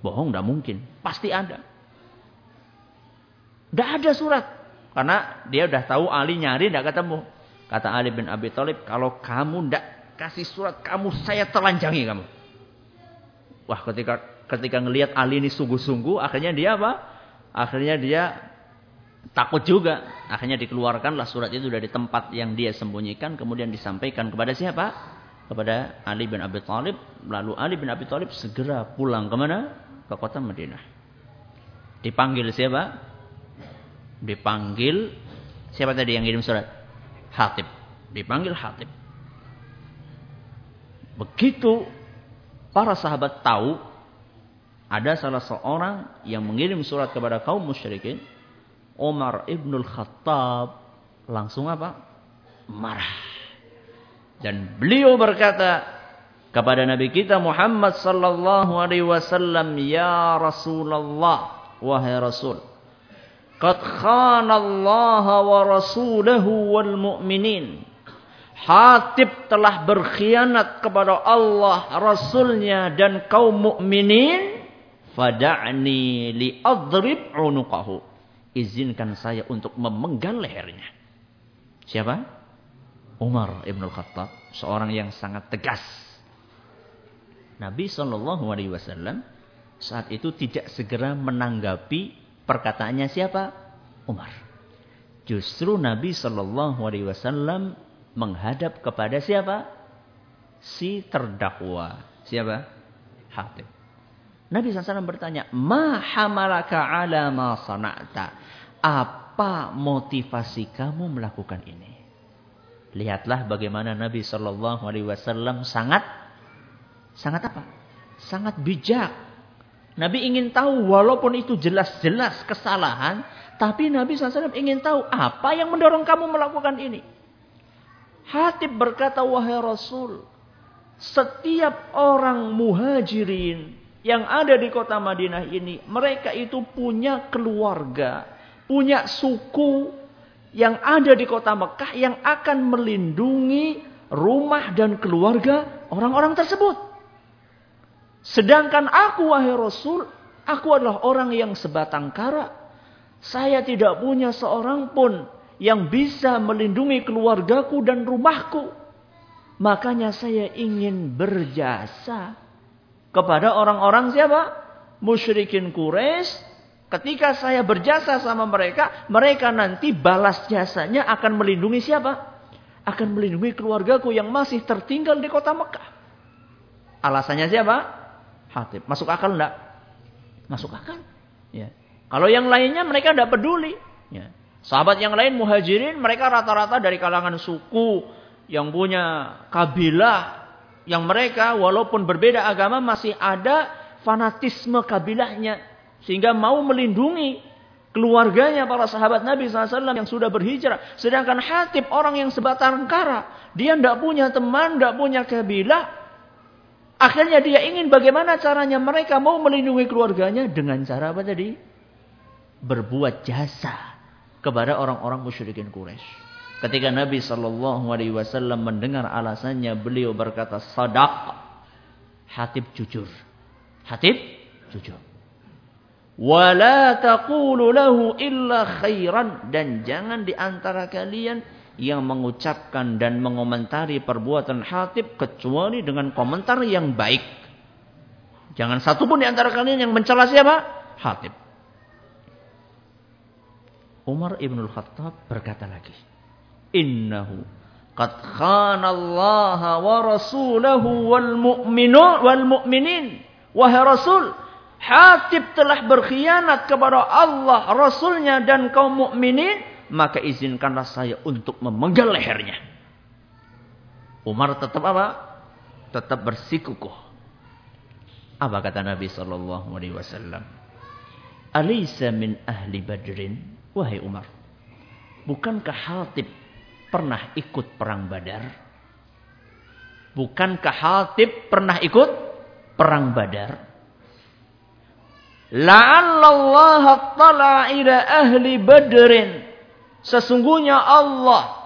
bohong, tidak mungkin. Pasti ada. Tidak ada surat. Karena dia udah tahu Ali nyari tidak ketemu. Kata Ali bin Abi Thalib, kalau kamu tidak kasih surat, kamu saya telanjangi kamu. Wah ketika ketika ngelihat Ali ini sungguh-sungguh, akhirnya dia apa? Akhirnya dia takut juga. Akhirnya dikeluarkanlah surat itu dari tempat yang dia sembunyikan, kemudian disampaikan kepada siapa? Kepada Ali bin Abi Thalib. Lalu Ali bin Abi Thalib segera pulang ke mana? Ke kota Madinah. Dipanggil siapa? dipanggil siapa tadi yang kirim surat? Hatib. Dipanggil Hatib. Begitu para sahabat tahu ada salah seorang yang mengirim surat kepada kaum musyrikin, Umar ibnul Khattab langsung apa? Marah. Dan beliau berkata kepada Nabi kita Muhammad sallallahu alaihi wasallam, "Ya Rasulullah, wahai Rasul, Qad khanallaha wa rasulahu wal mu'minin. Hatib telah berkhianat kepada Allah, Rasulnya dan kaum mukminin. Fada'ni li'adrib unuqahu. Izinkan saya untuk memenggal lehernya. Siapa? Umar ibn Khattab. Seorang yang sangat tegas. Nabi Wasallam saat itu tidak segera menanggapi Perkataannya siapa? Umar. Justru Nabi Wasallam menghadap kepada siapa? Si terdakwa. Siapa? Hatib. Nabi SAW bertanya, Ma hamalaka ala ma sana'ta. Apa motivasi kamu melakukan ini? Lihatlah bagaimana Nabi Shallallahu Alaihi Wasallam sangat, sangat apa? Sangat bijak Nabi ingin tahu walaupun itu jelas-jelas kesalahan. Tapi Nabi SAW ingin tahu apa yang mendorong kamu melakukan ini. Hatib berkata, wahai Rasul. Setiap orang muhajirin yang ada di kota Madinah ini. Mereka itu punya keluarga. Punya suku yang ada di kota Mekah yang akan melindungi rumah dan keluarga orang-orang tersebut. Sedangkan aku wahai Rasul, aku adalah orang yang sebatang kara. Saya tidak punya seorang pun yang bisa melindungi keluargaku dan rumahku. Makanya saya ingin berjasa kepada orang-orang siapa? Musyrikin Quraisy. Ketika saya berjasa sama mereka, mereka nanti balas jasanya akan melindungi siapa? Akan melindungi keluargaku yang masih tertinggal di kota Mekah. Alasannya siapa? Hatib. Masuk akal enggak? Masuk akal. Ya. Kalau yang lainnya mereka enggak peduli. Ya. Sahabat yang lain muhajirin mereka rata-rata dari kalangan suku yang punya kabilah yang mereka walaupun berbeda agama masih ada fanatisme kabilahnya sehingga mau melindungi keluarganya para sahabat Nabi SAW yang sudah berhijrah. Sedangkan Hatib orang yang sebatang kara. Dia tidak punya teman, tidak punya kabilah. Akhirnya dia ingin bagaimana caranya mereka mau melindungi keluarganya dengan cara apa tadi? Berbuat jasa kepada orang-orang musyrikin Quraisy. Ketika Nabi Shallallahu Alaihi Wasallam mendengar alasannya, beliau berkata, "Sadaq." Hatib jujur. Hatib jujur. Wala taqulu lahu illa khairan dan jangan di antara kalian yang mengucapkan dan mengomentari perbuatan Hatib kecuali dengan komentar yang baik. Jangan satu pun di antara kalian yang mencela siapa? Hatib. Umar ibn Khattab berkata lagi. innahu qad khana Allah wa rasulahu wal mu'minun wal mu'minin wahai rasul Hatib telah berkhianat kepada Allah, Rasulnya dan kaum mukminin, maka izinkanlah saya untuk memenggal lehernya. Umar tetap apa? Tetap bersikukuh. Apa kata Nabi Shallallahu Alaihi Wasallam? Alisa min ahli Badrin, wahai Umar, bukankah Hatib pernah ikut perang Badar? Bukankah Hatib pernah ikut perang Badar? La'allallah tala ila ahli badrin. Sesungguhnya Allah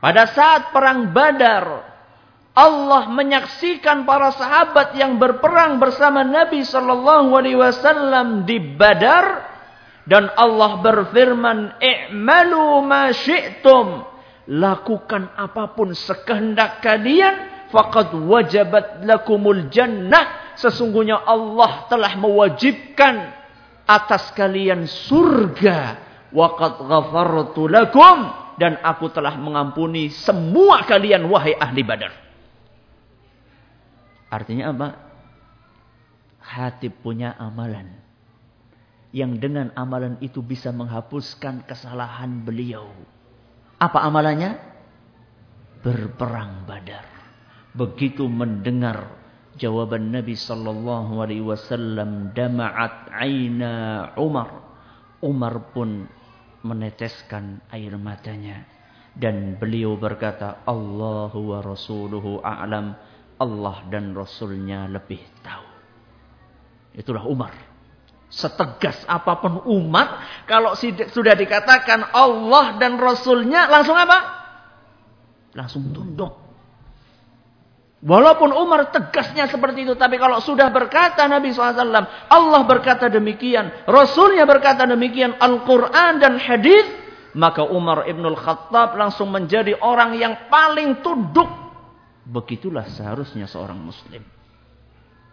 pada saat perang Badar Allah menyaksikan para sahabat yang berperang bersama Nabi sallallahu alaihi wasallam di Badar dan Allah berfirman i'malu ma lakukan apa pun sekehendak kalian faqad wajabat lakumul jannah sesungguhnya Allah telah mewajibkan atas kalian surga. Waqad ghafartu lakum. Dan aku telah mengampuni semua kalian wahai ahli badar. Artinya apa? Hati punya amalan. Yang dengan amalan itu bisa menghapuskan kesalahan beliau. Apa amalannya? Berperang badar. Begitu mendengar Jawaban Nabi sallallahu alaihi wasallam dama'at aina Umar. Umar pun meneteskan air matanya dan beliau berkata Allahu wa rasuluhu a'lam. Allah dan rasulnya lebih tahu. Itulah Umar. Setegas apa pun umat, kalau sudah dikatakan Allah dan Rasulnya, langsung apa? Langsung tunduk. Walaupun Umar tegasnya seperti itu. Tapi kalau sudah berkata Nabi SAW. Allah berkata demikian. Rasulnya berkata demikian. Al-Quran dan hadis Maka Umar ibnul Khattab langsung menjadi orang yang paling tunduk. Begitulah seharusnya seorang muslim.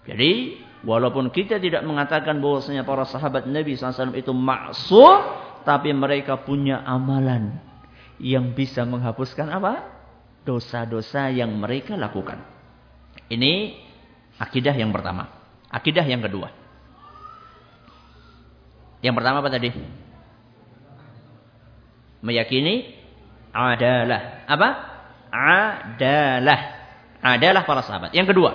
Jadi walaupun kita tidak mengatakan bahwasanya para sahabat Nabi SAW itu maksum. Tapi mereka punya amalan. Yang bisa menghapuskan apa? Dosa-dosa yang mereka lakukan. Ini akidah yang pertama. Akidah yang kedua. Yang pertama apa tadi? Meyakini adalah apa? Adalah. Adalah para sahabat. Yang kedua,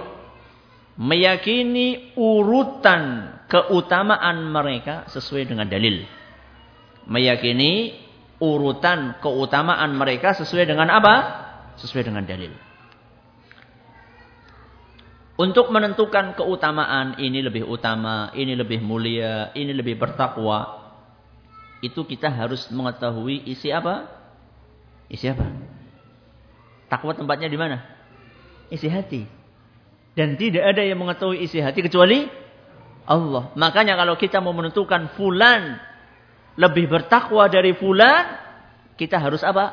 meyakini urutan keutamaan mereka sesuai dengan dalil. Meyakini urutan keutamaan mereka sesuai dengan apa? Sesuai dengan dalil. Untuk menentukan keutamaan ini lebih utama, ini lebih mulia, ini lebih bertakwa. Itu kita harus mengetahui isi apa? Isi apa? Takwa tempatnya di mana? Isi hati. Dan tidak ada yang mengetahui isi hati kecuali Allah. Makanya kalau kita mau menentukan fulan lebih bertakwa dari fulan, kita harus apa?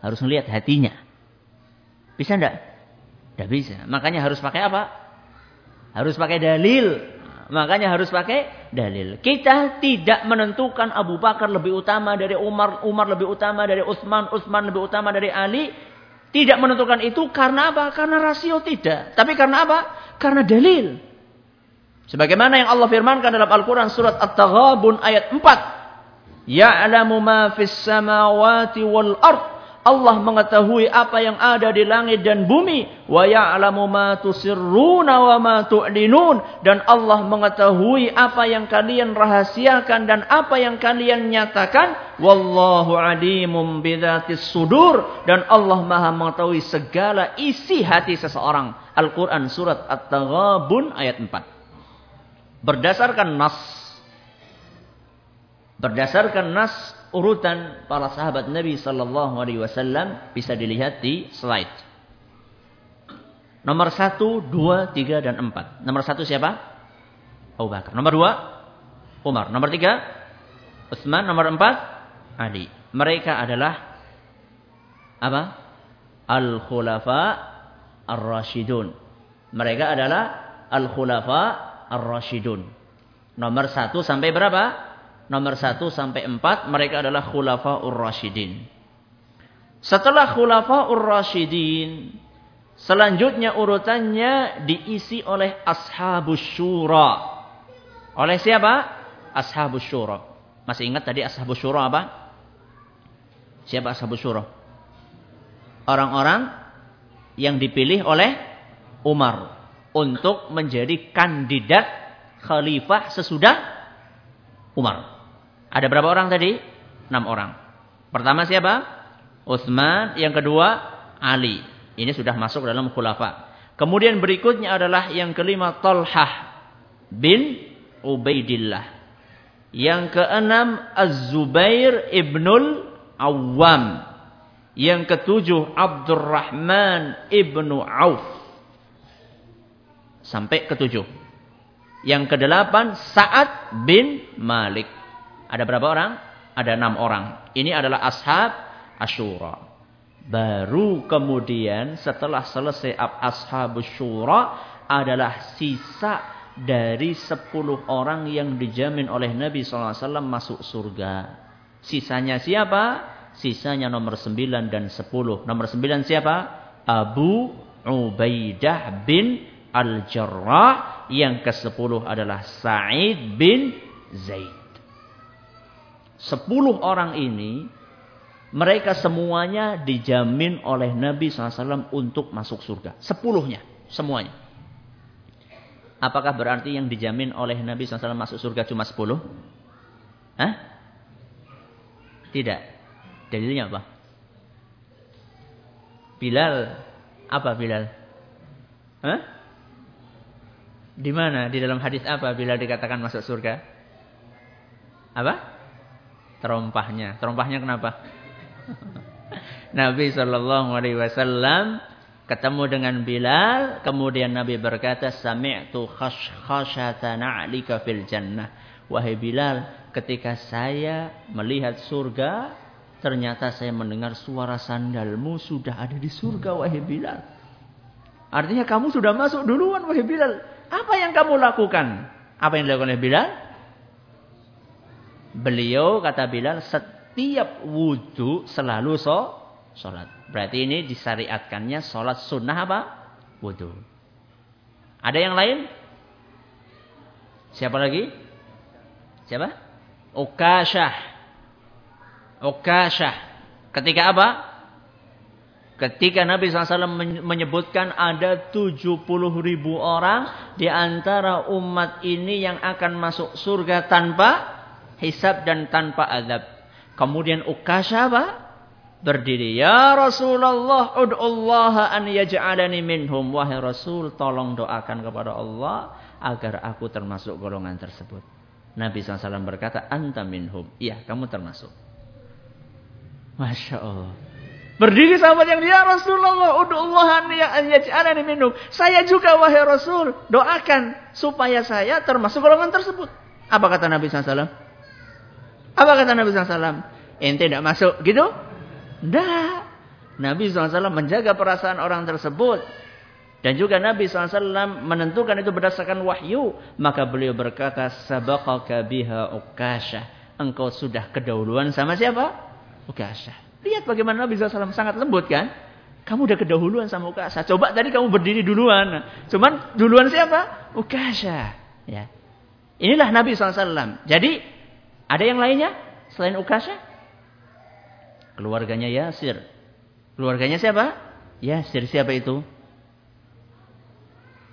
Harus melihat hatinya. Bisa enggak? Tidak bisa. Makanya harus pakai apa? Harus pakai dalil. Makanya harus pakai dalil. Kita tidak menentukan Abu Bakar lebih utama dari Umar, Umar lebih utama dari Utsman, Utsman lebih utama dari Ali. Tidak menentukan itu karena apa? Karena rasio tidak. Tapi karena apa? Karena dalil. Sebagaimana yang Allah firmankan dalam Al-Quran surat At-Taghabun ayat 4. Ya'lamu ma fis samawati wal ard Allah mengetahui apa yang ada di langit dan bumi. Wa ya'lamu ma tusirruna wa ma tu'linun. Dan Allah mengetahui apa yang kalian rahasiakan dan apa yang kalian nyatakan. Wallahu alimum bidhatis sudur. Dan Allah maha mengetahui segala isi hati seseorang. Al-Quran surat At-Taghabun ayat 4. Berdasarkan nas. Berdasarkan nas urutan para sahabat Nabi Sallallahu Alaihi Wasallam bisa dilihat di slide. Nomor satu, dua, tiga, dan empat. Nomor satu siapa? Abu Bakar. Nomor dua, Umar. Nomor tiga, Utsman. Nomor empat, Ali. Mereka adalah apa? Al-Khulafa Ar-Rashidun. Mereka adalah Al-Khulafa Ar-Rashidun. Nomor satu sampai berapa? Nomor 1 sampai 4 mereka adalah khulafaur rasyidin. Setelah Khulafaur Rasyidin, selanjutnya urutannya diisi oleh Ashabus Syura. Oleh siapa? Ashabus Syura. Masih ingat tadi Ashabus Syura apa? Siapa Ashabus Syura? Orang-orang yang dipilih oleh Umar untuk menjadi kandidat khalifah sesudah Umar. Ada berapa orang tadi? Enam orang. Pertama siapa? Utsman, yang kedua Ali. Ini sudah masuk dalam khulafa. Kemudian berikutnya adalah yang kelima Talhah bin Ubaidillah. Yang keenam Az-Zubair ibnul Awam. Yang ketujuh Abdurrahman ibnu Auf. Sampai ketujuh. Yang kedelapan Sa'ad bin Malik. Ada berapa orang? Ada enam orang. Ini adalah ashab Ashura. Baru kemudian setelah selesai ashab Ashura adalah sisa dari sepuluh orang yang dijamin oleh Nabi SAW masuk surga. Sisanya siapa? Sisanya nomor 9 dan 10. Nomor 9 siapa? Abu Ubaidah bin Al-Jarrah. Yang ke-10 adalah Sa'id bin Zaid. 10 orang ini mereka semuanya dijamin oleh Nabi SAW untuk masuk surga. Sepuluhnya, semuanya. Apakah berarti yang dijamin oleh Nabi SAW masuk surga cuma sepuluh? Hah? Tidak. Dalilnya apa? Bilal. Apa Bilal? Hah? Di mana? Di dalam hadis apa Bilal dikatakan masuk surga? Apa? Terompahnya. Terompahnya kenapa? [LAUGHS] Nabi Shallallahu Alaihi Wasallam ketemu dengan Bilal, kemudian Nabi berkata, "Sami'tu khashkhashata na'lika fil jannah." Wahai Bilal, ketika saya melihat surga, Ternyata saya mendengar suara sandalmu sudah ada di surga wahai Bilal. Artinya kamu sudah masuk duluan wahai Bilal. Apa yang kamu lakukan? Apa yang dilakukan oleh Bilal? Beliau kata Bilal setiap wudhu selalu so, sholat. Berarti ini disyariatkannya sholat sunnah apa? Wudhu. Ada yang lain? Siapa lagi? Siapa? Ukashah. Ukasyah. Ketika apa? Ketika Nabi SAW menyebutkan ada 70 ribu orang di antara umat ini yang akan masuk surga tanpa hisab dan tanpa adab. Kemudian Ukasha apa? Berdiri. Ya Rasulullah ud'ullaha an yaj'alani minhum. Wahai Rasul tolong doakan kepada Allah agar aku termasuk golongan tersebut. Nabi SAW berkata, Anta minhum. Iya, kamu termasuk. Masya Allah. Berdiri sahabat yang dia Rasulullah, udullah an yaj'alani minum. Saya juga wahai Rasul, doakan supaya saya termasuk golongan tersebut. Apa kata Nabi SAW? Apa kata Nabi SAW? Ente tidak masuk gitu? Tidak. Nabi SAW menjaga perasaan orang tersebut. Dan juga Nabi SAW menentukan itu berdasarkan wahyu. Maka beliau berkata, Sabaqaka biha ukasha. Engkau sudah kedahuluan sama siapa? Ukasha. Lihat bagaimana Nabi SAW sangat lembut kan? Kamu udah kedahuluan sama Ukasha. Coba tadi kamu berdiri duluan. Cuman duluan siapa? Ukasha. Ya. Inilah Nabi SAW. Jadi ada yang lainnya selain Ukasha? Keluarganya Yasir. Keluarganya siapa? Yasir siapa itu?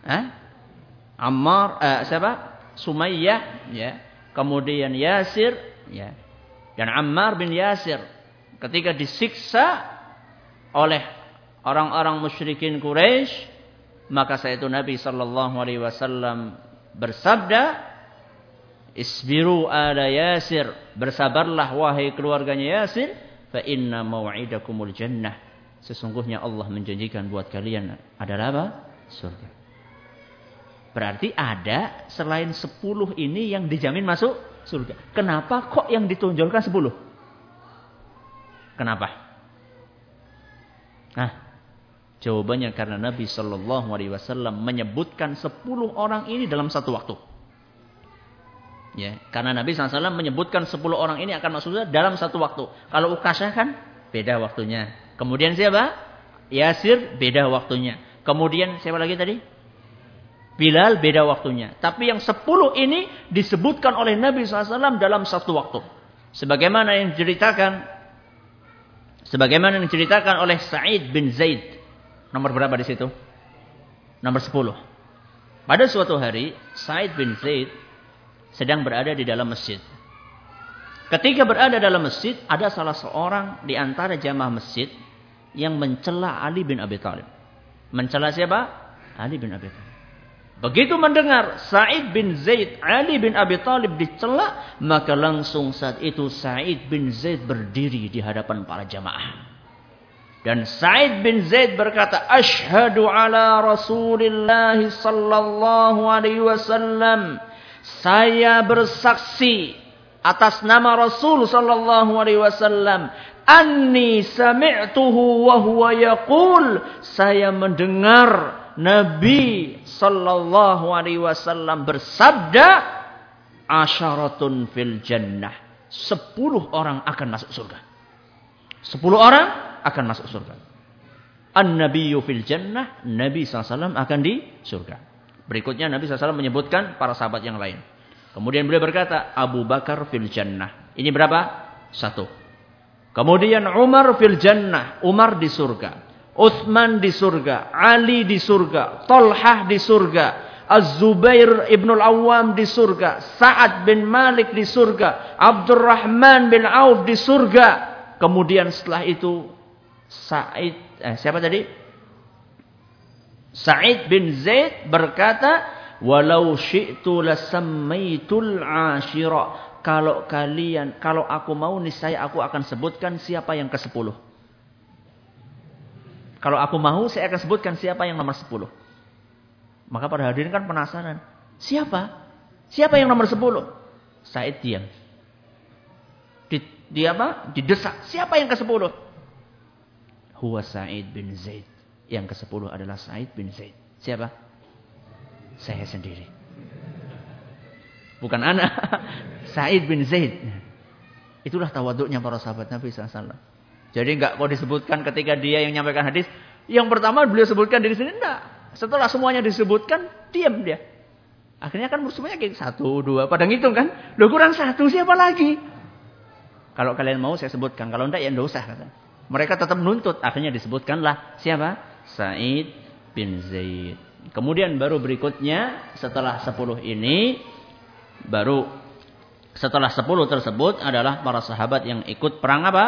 Hah? Ammar, uh, siapa? Sumayyah, ya. Kemudian Yasir, ya. Dan Ammar bin Yasir ketika disiksa oleh orang-orang musyrikin Quraisy maka saat itu Nabi sallallahu alaihi wasallam bersabda Isbiru ala Yasir. Bersabarlah wahai keluarganya Yasir fa inna mau'idakumul jannah. Sesungguhnya Allah menjanjikan buat kalian adalah apa? Surga. Berarti ada selain sepuluh ini yang dijamin masuk surga. Kenapa kok yang ditunjukkan sepuluh? Kenapa? Nah, jawabannya karena Nabi Shallallahu Alaihi Wasallam menyebutkan 10 orang ini dalam satu waktu. Ya, karena Nabi SAW menyebutkan 10 orang ini akan masuk surga dalam satu waktu. Kalau ukasah kan beda waktunya. Kemudian siapa? Yasir beda waktunya. Kemudian siapa lagi tadi? Bilal beda waktunya. Tapi yang sepuluh ini disebutkan oleh Nabi SAW dalam satu waktu. Sebagaimana yang diceritakan. Sebagaimana yang diceritakan oleh Sa'id bin Zaid. Nomor berapa di situ? Nomor sepuluh. Pada suatu hari, Sa'id bin Zaid sedang berada di dalam masjid. Ketika berada dalam masjid, ada salah seorang di antara jamaah masjid yang mencela Ali bin Abi Thalib. Mencela siapa? Ali bin Abi Thalib. Begitu mendengar Sa'id bin Zaid Ali bin Abi Thalib dicela, maka langsung saat itu Sa'id bin Zaid berdiri di hadapan para jamaah. Dan Sa'id bin Zaid berkata, "Asyhadu ala Rasulillah sallallahu alaihi wasallam." Saya bersaksi atas nama Rasul sallallahu alaihi wasallam anni sami'tuhu wa huwa yaqul saya mendengar Nabi sallallahu alaihi wasallam bersabda asyaratun fil jannah. Sepuluh orang akan masuk surga. Sepuluh orang akan masuk surga. An-nabiyyu fil jannah, Nabi SAW akan di surga. Berikutnya Nabi SAW menyebutkan para sahabat yang lain. Kemudian beliau berkata, Abu Bakar fil jannah. Ini berapa? Satu. Kemudian Umar fil jannah. Umar di surga. Uthman di surga, Ali di surga, Tolhah di surga, Az-Zubair ibn al-Awwam di surga, Sa'ad bin Malik di surga, Abdurrahman bin Auf di surga. Kemudian setelah itu Sa'id eh, siapa tadi? Sa'id bin Zaid berkata, "Walau syi'tu lasammaitul 'ashira." Kalau kalian, kalau aku mau nih saya aku akan sebutkan siapa yang ke-10. Kalau aku mau, saya akan sebutkan siapa yang nomor 10. Maka pada hadirin kan penasaran. Siapa? Siapa yang nomor 10? Said diam. Di, di apa? Didesak. Siapa yang ke-10? Huwa Said bin Zaid. Yang ke-10 adalah Said bin Zaid. Siapa? Saya sendiri. Bukan anak. [LAUGHS] Said bin Zaid. Itulah tawaduknya para sahabat Nabi SAW. Jadi enggak kok disebutkan ketika dia yang menyampaikan hadis. Yang pertama beliau sebutkan di sini enggak. Setelah semuanya disebutkan, diam dia. Akhirnya kan semuanya kayak satu, dua. Pada ngitung kan. Loh kurang satu, siapa lagi? Kalau kalian mau saya sebutkan. Kalau enggak ya enggak usah. Kata. Mereka tetap menuntut. Akhirnya disebutkanlah. Siapa? Said bin Zaid. Kemudian baru berikutnya setelah sepuluh ini. Baru setelah sepuluh tersebut adalah para sahabat yang ikut perang apa?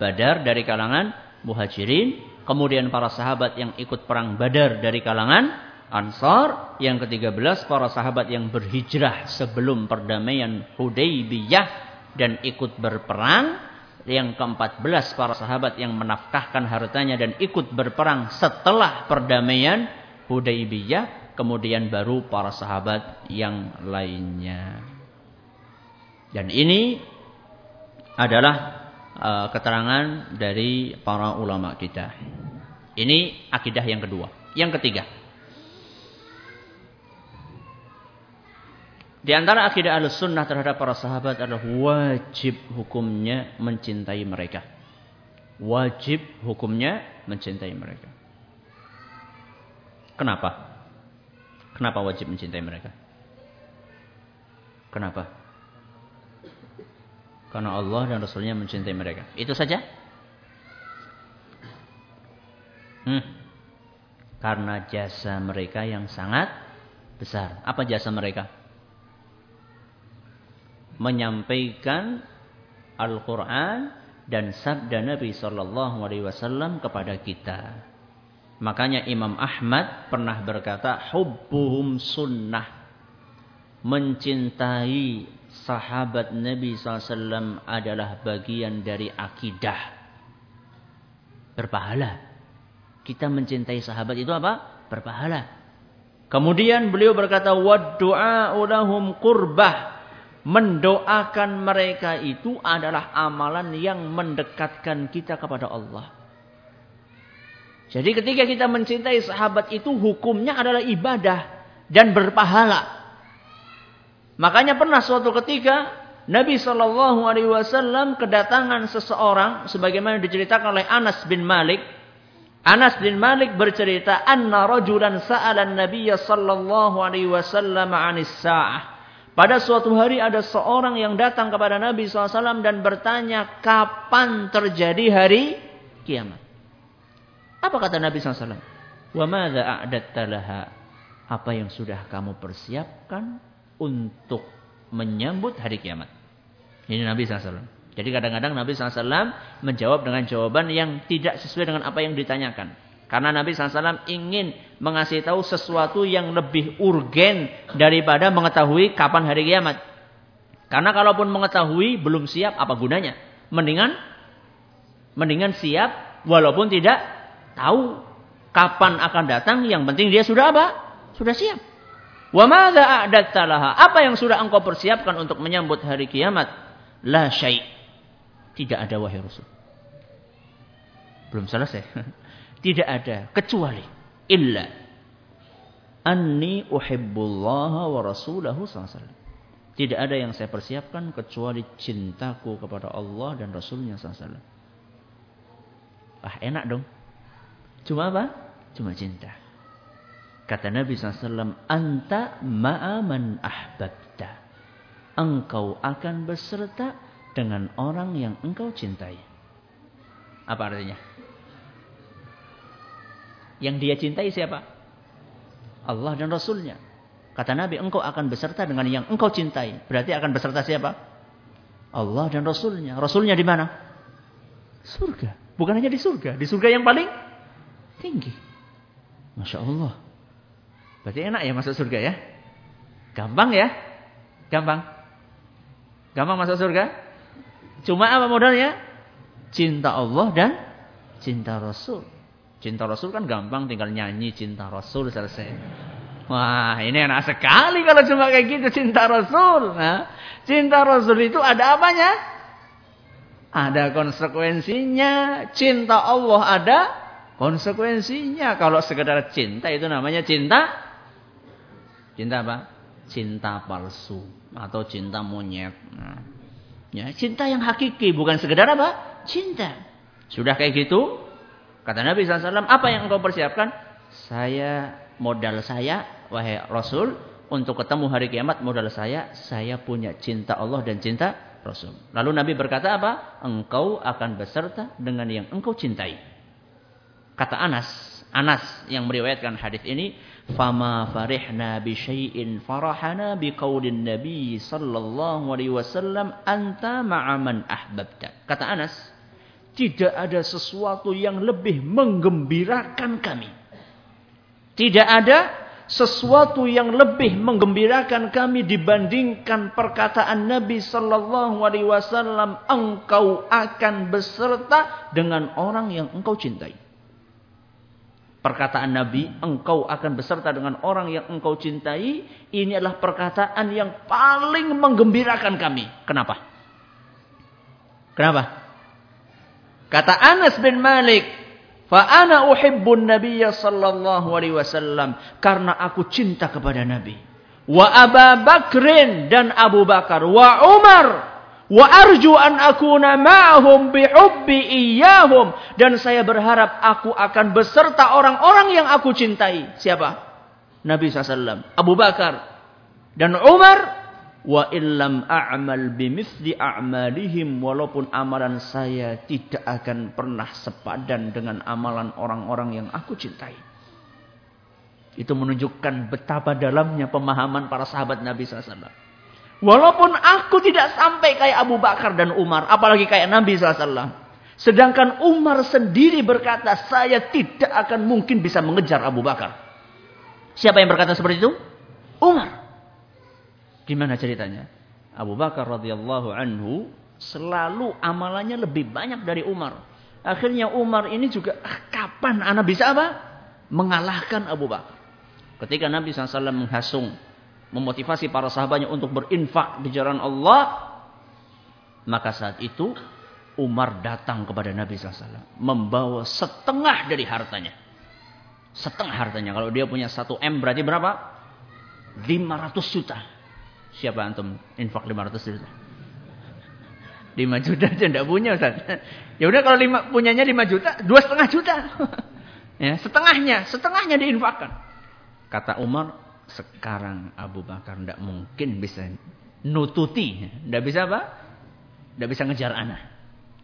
Badar dari kalangan Muhajirin, kemudian para sahabat yang ikut perang Badar dari kalangan Ansar, yang ke-13 para sahabat yang berhijrah sebelum perdamaian Hudaybiyah dan ikut berperang, yang ke-14 para sahabat yang menafkahkan hartanya dan ikut berperang setelah perdamaian Hudaybiyah, kemudian baru para sahabat yang lainnya. Dan ini adalah uh, keterangan dari para ulama kita. Ini akidah yang kedua. Yang ketiga. Di antara akidah al-sunnah terhadap para sahabat adalah wajib hukumnya mencintai mereka. Wajib hukumnya mencintai mereka. Kenapa? Kenapa wajib mencintai mereka? Kenapa? Karena Allah dan Rasulnya mencintai mereka. Itu saja? Hmm. Karena jasa mereka yang sangat besar. Apa jasa mereka? menyampaikan Al-Quran dan sabda Nabi Shallallahu Alaihi Wasallam kepada kita. Makanya Imam Ahmad pernah berkata, hubbuhum sunnah. Mencintai sahabat Nabi Shallallahu Alaihi Wasallam adalah bagian dari akidah. Berpahala. Kita mencintai sahabat itu apa? Berpahala. Kemudian beliau berkata, Wa du'a ulahum qurbah. Mendoakan mereka itu adalah amalan yang mendekatkan kita kepada Allah. Jadi ketika kita mencintai sahabat itu hukumnya adalah ibadah dan berpahala. Makanya pernah suatu ketika Nabi Shallallahu Alaihi Wasallam kedatangan seseorang, sebagaimana diceritakan oleh Anas bin Malik. Anas bin Malik bercerita, Anna rajulan sa'alan Nabi Sallallahu Alaihi Wasallam anis sa'ah. Pada suatu hari ada seorang yang datang kepada Nabi SAW dan bertanya kapan terjadi hari kiamat. Apa kata Nabi SAW? Wa madza a'datta Apa yang sudah kamu persiapkan untuk menyambut hari kiamat? Ini Nabi SAW. Jadi kadang-kadang Nabi SAW menjawab dengan jawaban yang tidak sesuai dengan apa yang ditanyakan. Karena Nabi SAW ingin mengasih tahu sesuatu yang lebih urgen daripada mengetahui kapan hari kiamat. Karena kalaupun mengetahui belum siap apa gunanya? Mendingan mendingan siap walaupun tidak tahu kapan akan datang, yang penting dia sudah apa? Sudah siap. Wa madza Apa yang sudah engkau persiapkan untuk menyambut hari kiamat? La syai'. Tidak ada wahai Rasul. Belum selesai. [LAUGHS] Tidak ada kecuali illa anni uhibbullaha wa rasulahu sallallahu Tidak ada yang saya persiapkan kecuali cintaku kepada Allah dan Rasulnya sallallahu Ah enak dong. Cuma apa? Cuma cinta. Kata Nabi SAW, Anta ma'aman ahbabta. Engkau akan berserta dengan orang yang engkau cintai. Apa artinya? Yang dia cintai siapa? Allah dan Rasulnya. Kata Nabi, engkau akan beserta dengan yang engkau cintai. Berarti akan beserta siapa? Allah dan Rasulnya. Rasulnya di mana? Surga. Bukan hanya di surga. Di surga yang paling tinggi. Masya Allah. Berarti enak ya masuk surga ya? Gampang ya? Gampang. Gampang masuk surga? Cuma apa modalnya? Cinta Allah dan cinta Rasul. Cinta Rasul kan gampang tinggal nyanyi cinta Rasul selesai. Wah, ini enak sekali kalau cuma kayak gitu cinta Rasul. Nah, cinta Rasul itu ada apanya? Ada konsekuensinya. Cinta Allah ada konsekuensinya. Kalau sekedar cinta itu namanya cinta. Cinta apa? Cinta palsu atau cinta monyet. Nah, ya, cinta yang hakiki bukan sekedar apa? Cinta. Sudah kayak gitu, Kata Nabi SAW, apa yang engkau persiapkan? Saya, modal saya, wahai Rasul, untuk ketemu hari kiamat, modal saya, saya punya cinta Allah dan cinta Rasul. Lalu Nabi berkata apa? Engkau akan beserta dengan yang engkau cintai. Kata Anas, Anas yang meriwayatkan hadis ini, "Fama farihna bi syai'in farahana bi qaulin Nabi sallallahu alaihi wasallam anta ma'a man ahbabta." Kata Anas, tidak ada sesuatu yang lebih menggembirakan kami. Tidak ada sesuatu yang lebih menggembirakan kami dibandingkan perkataan Nabi sallallahu alaihi wasallam engkau akan beserta dengan orang yang engkau cintai. Perkataan Nabi engkau akan beserta dengan orang yang engkau cintai ini adalah perkataan yang paling menggembirakan kami. Kenapa? Kenapa? Kata Anas bin Malik, "Fa ana uhibbun nabiyya sallallahu alaihi wasallam karena aku cinta kepada Nabi. Wa Abu Bakrin dan Abu Bakar, wa Umar, wa arju an akuna ma'hum bi hubbi iyyahum dan saya berharap aku akan beserta orang-orang yang aku cintai. Siapa? Nabi SAW, Abu Bakar dan Umar wa illam a'mal bimithli a'malihim walaupun amalan saya tidak akan pernah sepadan dengan amalan orang-orang yang aku cintai. Itu menunjukkan betapa dalamnya pemahaman para sahabat Nabi SAW. Walaupun aku tidak sampai kayak Abu Bakar dan Umar, apalagi kayak Nabi SAW. Sedangkan Umar sendiri berkata, saya tidak akan mungkin bisa mengejar Abu Bakar. Siapa yang berkata seperti itu? Umar. Gimana ceritanya? Abu Bakar radhiyallahu anhu selalu amalannya lebih banyak dari Umar. Akhirnya Umar ini juga ah, kapan anak bisa apa? Mengalahkan Abu Bakar. Ketika Nabi SAW menghasung, memotivasi para sahabatnya untuk berinfak di jalan Allah, maka saat itu Umar datang kepada Nabi SAW. Membawa setengah dari hartanya. Setengah hartanya. Kalau dia punya satu M berarti berapa? 500 juta. Siapa antum infak 500 juta? 5 juta aja tidak punya Ustaz. Ya udah kalau lima, punyanya 5 juta, dua setengah juta. [LAUGHS] ya, setengahnya, setengahnya diinfakkan. Kata Umar, sekarang Abu Bakar tidak mungkin bisa nututi. Tidak bisa apa? Tidak bisa ngejar anak.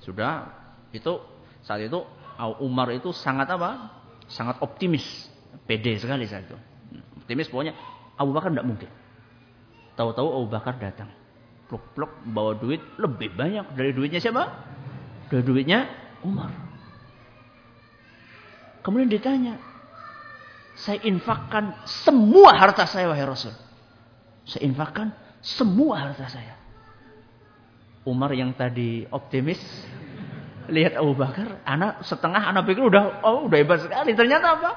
Sudah, itu saat itu Umar itu sangat apa? Sangat optimis. Pede sekali saat itu. Optimis pokoknya Abu Bakar tidak mungkin. Tahu-tahu Abu Bakar datang. Pluk-pluk bawa duit lebih banyak dari duitnya siapa? Dari duitnya Umar. Kemudian ditanya, saya infakkan semua harta saya wahai Rasul. Saya infakkan semua harta saya. Umar yang tadi optimis lihat Abu Bakar, anak setengah anak pikir udah oh udah hebat sekali. Ternyata apa?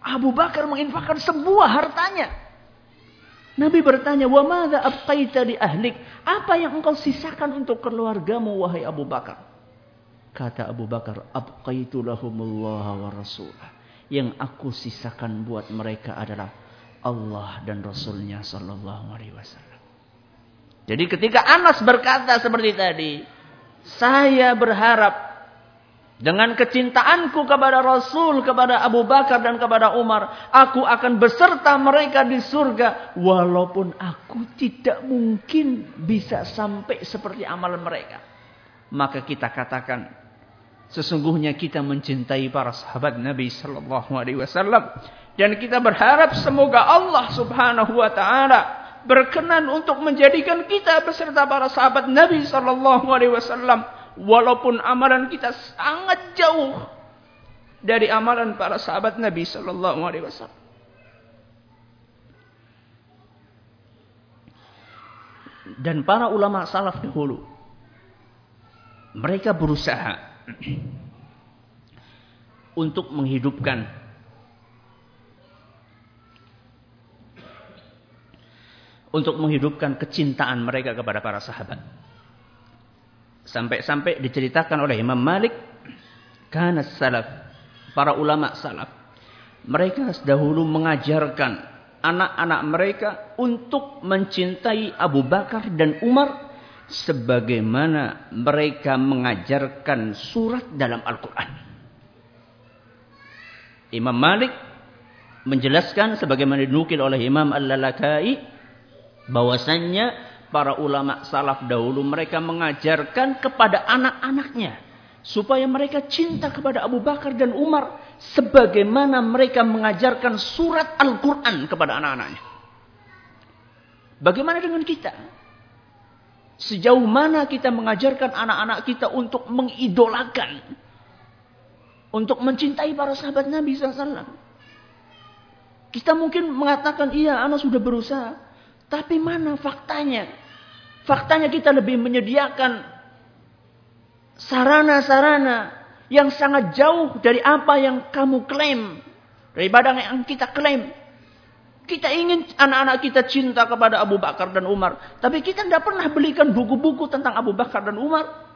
Abu Bakar menginfakkan semua hartanya. Nabi bertanya, "Wa madza abqaita li ahlik?" Apa yang engkau sisakan untuk keluargamu wahai Abu Bakar? Kata Abu Bakar, "Abqaitu lahumullah wa rasulah." Yang aku sisakan buat mereka adalah Allah dan Rasulnya sallallahu alaihi wasallam. Jadi ketika Anas berkata seperti tadi, saya berharap dengan kecintaanku kepada Rasul, kepada Abu Bakar dan kepada Umar. Aku akan beserta mereka di surga. Walaupun aku tidak mungkin bisa sampai seperti amalan mereka. Maka kita katakan. Sesungguhnya kita mencintai para sahabat Nabi Sallallahu Alaihi Wasallam. Dan kita berharap semoga Allah Subhanahu Wa Taala berkenan untuk menjadikan kita beserta para sahabat Nabi Sallallahu Alaihi Wasallam walaupun amalan kita sangat jauh dari amalan para sahabat Nabi sallallahu alaihi wasallam. Dan para ulama salaf dahulu mereka berusaha [CLEARS THROAT] untuk menghidupkan untuk menghidupkan kecintaan mereka kepada para sahabat. Sampai-sampai diceritakan oleh Imam Malik. Karena salaf. Para ulama salaf. Mereka dahulu mengajarkan anak-anak mereka untuk mencintai Abu Bakar dan Umar. Sebagaimana mereka mengajarkan surat dalam Al-Quran. Imam Malik menjelaskan sebagaimana dinukil oleh Imam Al-Lalakai bahwasannya para ulama salaf dahulu mereka mengajarkan kepada anak-anaknya supaya mereka cinta kepada Abu Bakar dan Umar sebagaimana mereka mengajarkan surat Al-Qur'an kepada anak-anaknya. Bagaimana dengan kita? Sejauh mana kita mengajarkan anak-anak kita untuk mengidolakan untuk mencintai para sahabat Nabi SAW. Kita mungkin mengatakan, iya anak sudah berusaha. Tapi mana faktanya? Faktanya kita lebih menyediakan sarana-sarana yang sangat jauh dari apa yang kamu klaim. Daripada yang kita klaim. Kita ingin anak-anak kita cinta kepada Abu Bakar dan Umar. Tapi kita tidak pernah belikan buku-buku tentang Abu Bakar dan Umar.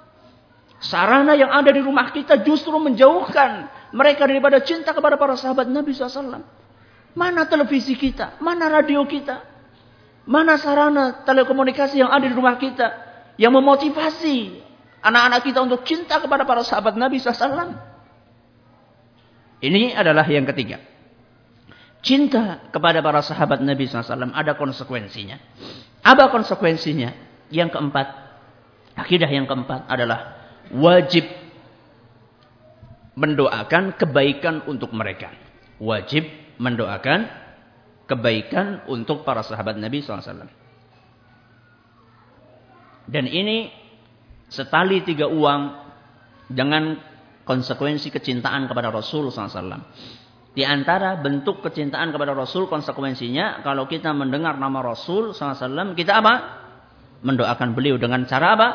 Sarana yang ada di rumah kita justru menjauhkan mereka daripada cinta kepada para sahabat Nabi SAW. Mana televisi kita? Mana radio kita? Mana sarana telekomunikasi yang ada di rumah kita yang memotivasi anak-anak kita untuk cinta kepada para sahabat Nabi SAW? Ini adalah yang ketiga. Cinta kepada para sahabat Nabi SAW ada konsekuensinya. Apa konsekuensinya? Yang keempat, akidah yang keempat adalah wajib mendoakan kebaikan untuk mereka. Wajib mendoakan kebaikan untuk para sahabat Nabi SAW. Dan ini setali tiga uang dengan konsekuensi kecintaan kepada Rasul SAW. Di antara bentuk kecintaan kepada Rasul konsekuensinya kalau kita mendengar nama Rasul SAW kita apa? Mendoakan beliau dengan cara apa?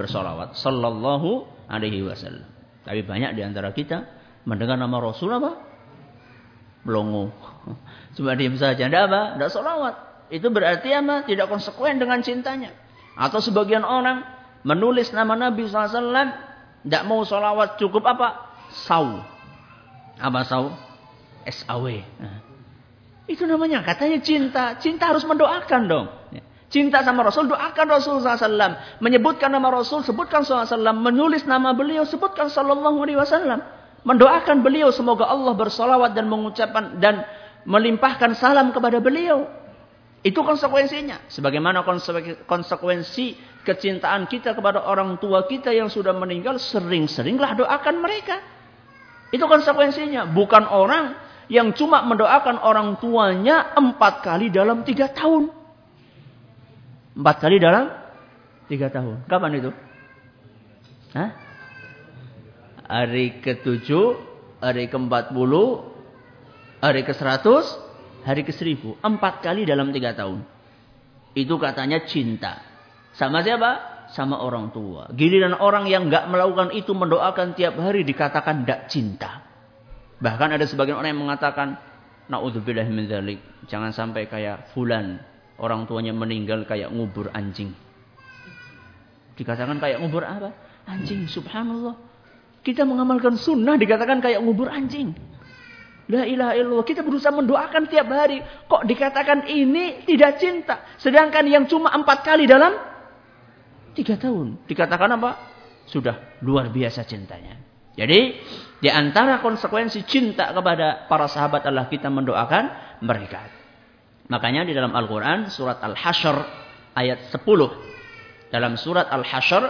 Bersolawat. Sallallahu alaihi wasallam. Tapi banyak di antara kita mendengar nama Rasul apa? Belongo. Cuma diam saja. Tidak apa? Tidak solawat. Itu berarti apa? Tidak konsekuen dengan cintanya. Atau sebagian orang menulis nama Nabi SAW. Tidak mau solawat. Cukup apa? Saw. Apa saw? S-A-W. Nah. Itu namanya katanya cinta. Cinta harus mendoakan dong. Cinta sama Rasul, doakan Rasul SAW. Menyebutkan nama Rasul, sebutkan SAW. Menulis nama beliau, sebutkan Wasallam. Mendoakan beliau, semoga Allah bersolawat dan mengucapkan dan melimpahkan salam kepada beliau. Itu konsekuensinya. Sebagaimana konsekuensi kecintaan kita kepada orang tua kita yang sudah meninggal, sering-seringlah doakan mereka. Itu konsekuensinya. Bukan orang yang cuma mendoakan orang tuanya empat kali dalam tiga tahun. Empat kali dalam tiga tahun. Kapan itu? Hah? Hari ketujuh, hari ke-40, hari ke-100, hari ke-1000. Empat kali dalam tiga tahun. Itu katanya cinta. Sama siapa? Sama orang tua. Giliran orang yang nggak melakukan itu mendoakan tiap hari dikatakan tidak cinta. Bahkan ada sebagian orang yang mengatakan, Na'udzubillah min dzalik. Jangan sampai kayak fulan, orang tuanya meninggal kayak ngubur anjing. Dikatakan kayak ngubur apa? Anjing, subhanallah. Kita mengamalkan sunnah dikatakan kayak ngubur anjing. La ilaha illallah. Kita berusaha mendoakan tiap hari. Kok dikatakan ini tidak cinta. Sedangkan yang cuma empat kali dalam tiga tahun. Dikatakan apa? Sudah luar biasa cintanya. Jadi di antara konsekuensi cinta kepada para sahabat adalah kita mendoakan mereka. Makanya di dalam Al-Quran surat Al-Hashr ayat 10. Dalam surat Al-Hashr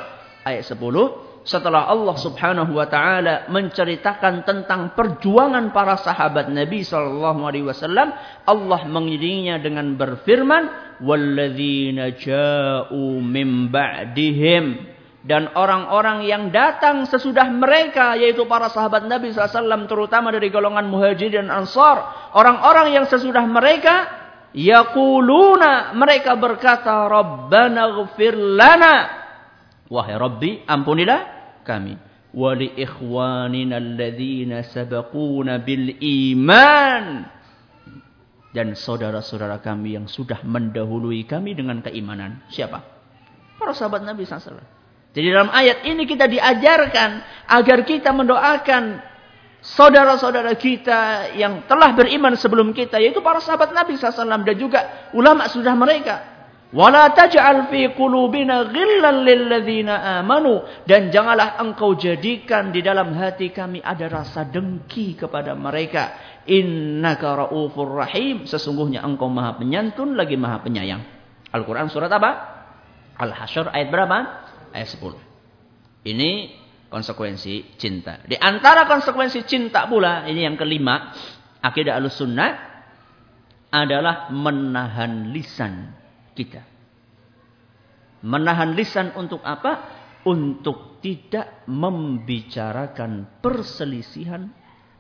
ayat 10 setelah Allah Subhanahu wa taala menceritakan tentang perjuangan para sahabat Nabi sallallahu alaihi wasallam, Allah mengiringinya dengan berfirman, "Walladzina ja'u min ba'dihim" dan orang-orang yang datang sesudah mereka yaitu para sahabat Nabi SAW terutama dari golongan muhajir dan ansar orang-orang yang sesudah mereka yakuluna mereka berkata Rabbana ghafir lana. Wahai Rabbi ampunilah kami. Wa li ikhwanina alladhina sabaquna bil iman dan saudara-saudara kami yang sudah mendahului kami dengan keimanan. Siapa? Para sahabat Nabi SAW jadi dalam ayat ini kita diajarkan agar kita mendoakan saudara-saudara kita yang telah beriman sebelum kita yaitu para sahabat Nabi SAW dan juga ulama sudah mereka. Wala taj'al fi qulubina ghillan amanu dan janganlah engkau jadikan di dalam hati kami ada rasa dengki kepada mereka. Innaka raufur rahim sesungguhnya engkau Maha Penyantun lagi Maha Penyayang. Al-Qur'an surat apa? Al-Hasyr ayat berapa? ayat 10. Ini konsekuensi cinta. Di antara konsekuensi cinta pula, ini yang kelima, akidah al-sunnah adalah menahan lisan kita. Menahan lisan untuk apa? Untuk tidak membicarakan perselisihan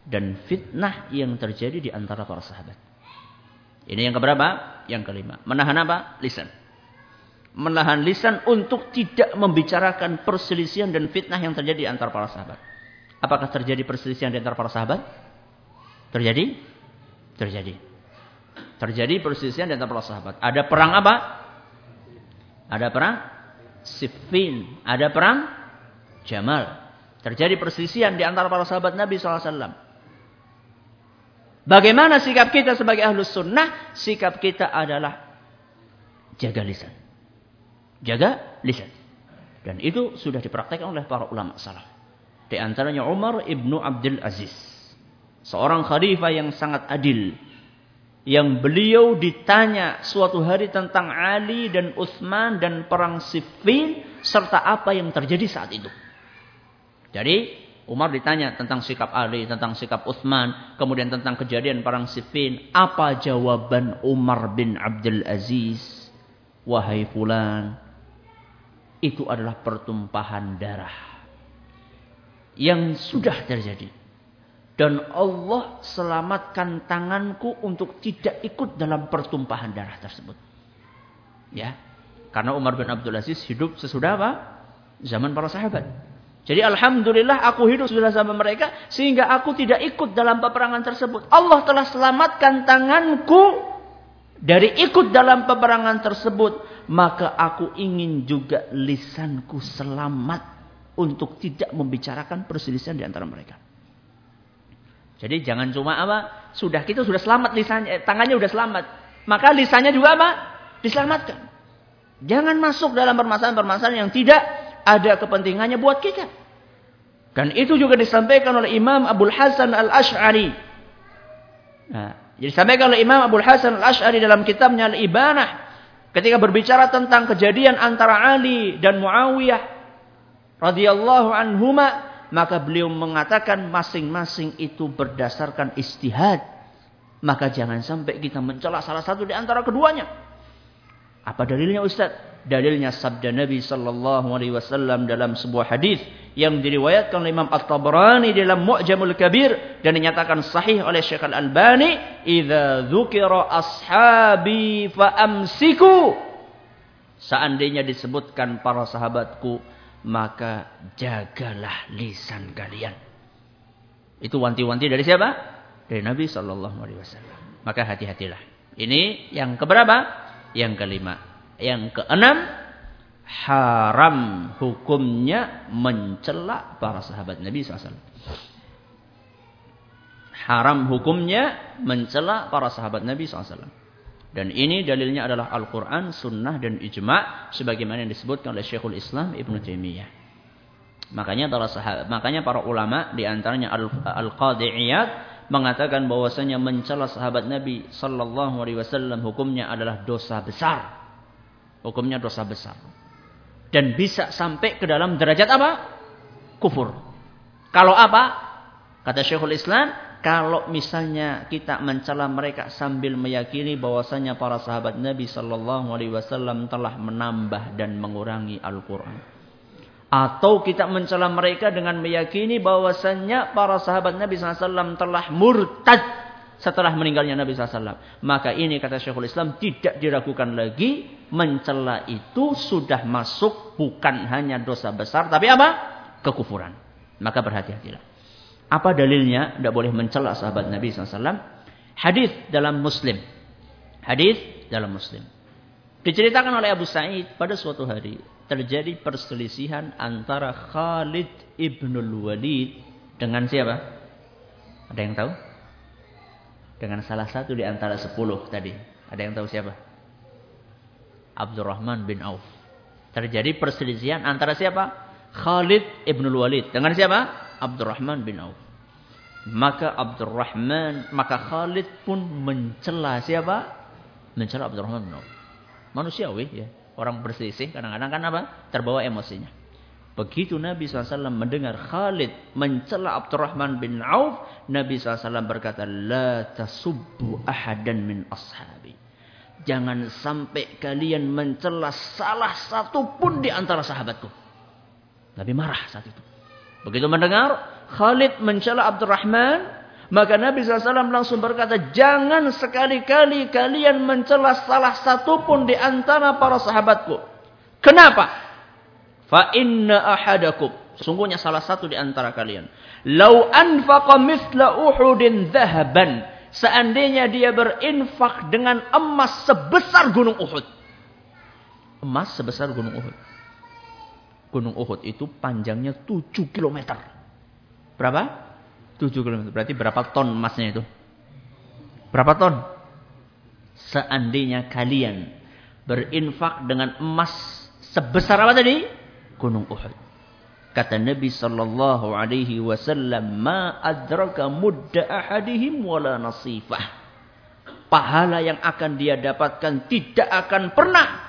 dan fitnah yang terjadi di antara para sahabat. Ini yang keberapa? Yang kelima. Menahan apa? Lisan menahan lisan untuk tidak membicarakan perselisihan dan fitnah yang terjadi antara para sahabat. Apakah terjadi perselisihan di antara para sahabat? Terjadi? Terjadi. Terjadi perselisihan di antara para sahabat. Ada perang apa? Ada perang Siffin. Ada perang Jamal. Terjadi perselisihan di antara para sahabat Nabi SAW. Bagaimana sikap kita sebagai ahlus sunnah? Sikap kita adalah jaga lisan. Jaga lisan. Dan itu sudah dipraktekkan oleh para ulama salaf. Di antaranya Umar ibnu Abdul Aziz. Seorang khalifah yang sangat adil. Yang beliau ditanya suatu hari tentang Ali dan Utsman dan perang Siffin. Serta apa yang terjadi saat itu. Jadi Umar ditanya tentang sikap Ali, tentang sikap Utsman, kemudian tentang kejadian perang Siffin. Apa jawaban Umar bin Abdul Aziz? Wahai fulan, itu adalah pertumpahan darah yang sudah terjadi. Dan Allah selamatkan tanganku untuk tidak ikut dalam pertumpahan darah tersebut. Ya. Karena Umar bin Abdul Aziz hidup sesudah apa? Zaman para sahabat. Jadi alhamdulillah aku hidup sudah sama mereka sehingga aku tidak ikut dalam peperangan tersebut. Allah telah selamatkan tanganku dari ikut dalam peperangan tersebut maka aku ingin juga lisanku selamat untuk tidak membicarakan perselisihan di antara mereka. Jadi jangan cuma apa, sudah kita sudah selamat lisannya, eh, tangannya sudah selamat, maka lisannya juga apa? Diselamatkan. Jangan masuk dalam permasalahan-permasalahan yang tidak ada kepentingannya buat kita. Dan itu juga disampaikan oleh Imam Abdul Hasan Al-Ash'ari. Nah, disampaikan oleh Imam Abdul Hasan Al-Ash'ari dalam kitabnya Al-Ibanah. Ketika berbicara tentang kejadian antara Ali dan Muawiyah radhiyallahu anhuma, maka beliau mengatakan masing-masing itu berdasarkan istihad. Maka jangan sampai kita mencela salah satu di antara keduanya. Apa dalilnya Ustaz? Dalilnya sabda Nabi sallallahu alaihi wasallam dalam sebuah hadis yang diriwayatkan oleh Imam At-Tabrani dalam Mu'jamul Kabir dan dinyatakan sahih oleh Syekh Al-Albani, "Idza dzukira ashabi fa amsiku." Seandainya disebutkan para sahabatku, maka jagalah lisan kalian. Itu wanti-wanti dari siapa? Dari Nabi sallallahu alaihi wasallam. Maka hati-hatilah. Ini yang keberapa? Yang kelima. Yang keenam, haram hukumnya mencela para sahabat Nabi SAW. Haram hukumnya mencela para sahabat Nabi SAW. Dan ini dalilnya adalah Al-Quran, Sunnah, dan Ijma' sebagaimana yang disebutkan oleh Syekhul Islam Ibn Taimiyah. Makanya para sahabat, makanya para ulama di antaranya Al-Qadiyat mengatakan bahwasanya mencela sahabat Nabi sallallahu alaihi wasallam hukumnya adalah dosa besar. Hukumnya dosa besar. Dan bisa sampai ke dalam derajat apa? Kufur. Kalau apa? Kata Syekhul Islam, kalau misalnya kita mencela mereka sambil meyakini bahwasanya para sahabat Nabi sallallahu alaihi wasallam telah menambah dan mengurangi Al-Qur'an. Atau kita mencela mereka dengan meyakini bahwasannya para sahabat Nabi SAW telah murtad setelah meninggalnya Nabi SAW. Maka ini kata Syekhul Islam tidak diragukan lagi. Mencela itu sudah masuk bukan hanya dosa besar. Tapi apa? Kekufuran. Maka berhati-hatilah. Apa dalilnya? Tidak boleh mencela sahabat Nabi SAW. Hadis dalam Muslim. Hadis dalam Muslim. Diceritakan oleh Abu Sa'id pada suatu hari terjadi perselisihan antara Khalid ibnul Walid dengan siapa? Ada yang tahu? Dengan salah satu di antara sepuluh tadi. Ada yang tahu siapa? Abdurrahman bin Auf. Terjadi perselisihan antara siapa? Khalid ibnul Walid. Dengan siapa? Abdurrahman bin Auf. Maka Abdurrahman, maka Khalid pun mencela siapa? Mencela Abdurrahman bin Auf. Manusiawi ya. Orang berselisih kadang-kadang kan apa? Terbawa emosinya. Begitu Nabi SAW mendengar Khalid mencela Abdurrahman bin Auf, Nabi SAW berkata, La tasubbu ahadan min ashabi. Jangan sampai kalian mencela salah satu pun di antara sahabatku. Nabi marah saat itu. Begitu mendengar Khalid mencela Abdurrahman, maka Nabi SAW langsung berkata, jangan sekali-kali kalian mencela salah satu pun di antara para sahabatku. Kenapa? Fa inna ahadakum. Sungguhnya salah satu di antara kalian. Lau anfaqa mithla uhudin zahaban. Seandainya dia berinfak dengan emas sebesar gunung Uhud. Emas sebesar gunung Uhud. Gunung Uhud itu panjangnya 7 kilometer. Berapa? 7 km. Berarti berapa ton emasnya itu? Berapa ton? Seandainya kalian berinfak dengan emas sebesar apa tadi? Gunung Uhud. Kata Nabi sallallahu alaihi wasallam, "Ma adraka mudda ahadihim wala nasifah." Pahala yang akan dia dapatkan tidak akan pernah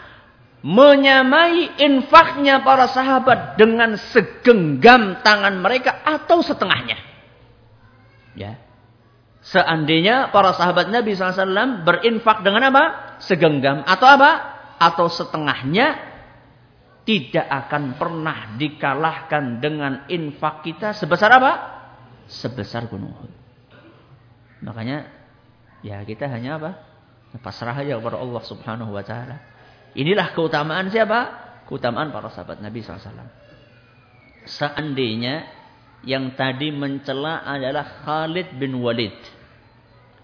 menyamai infaknya para sahabat dengan segenggam tangan mereka atau setengahnya. Ya. Seandainya para sahabat Nabi SAW berinfak dengan apa? Segenggam. Atau apa? Atau setengahnya tidak akan pernah dikalahkan dengan infak kita sebesar apa? Sebesar gunung. Makanya ya kita hanya apa? Pasrah aja kepada Allah Subhanahu wa taala. Inilah keutamaan siapa? Keutamaan para sahabat Nabi SAW. Seandainya yang tadi mencela adalah Khalid bin Walid.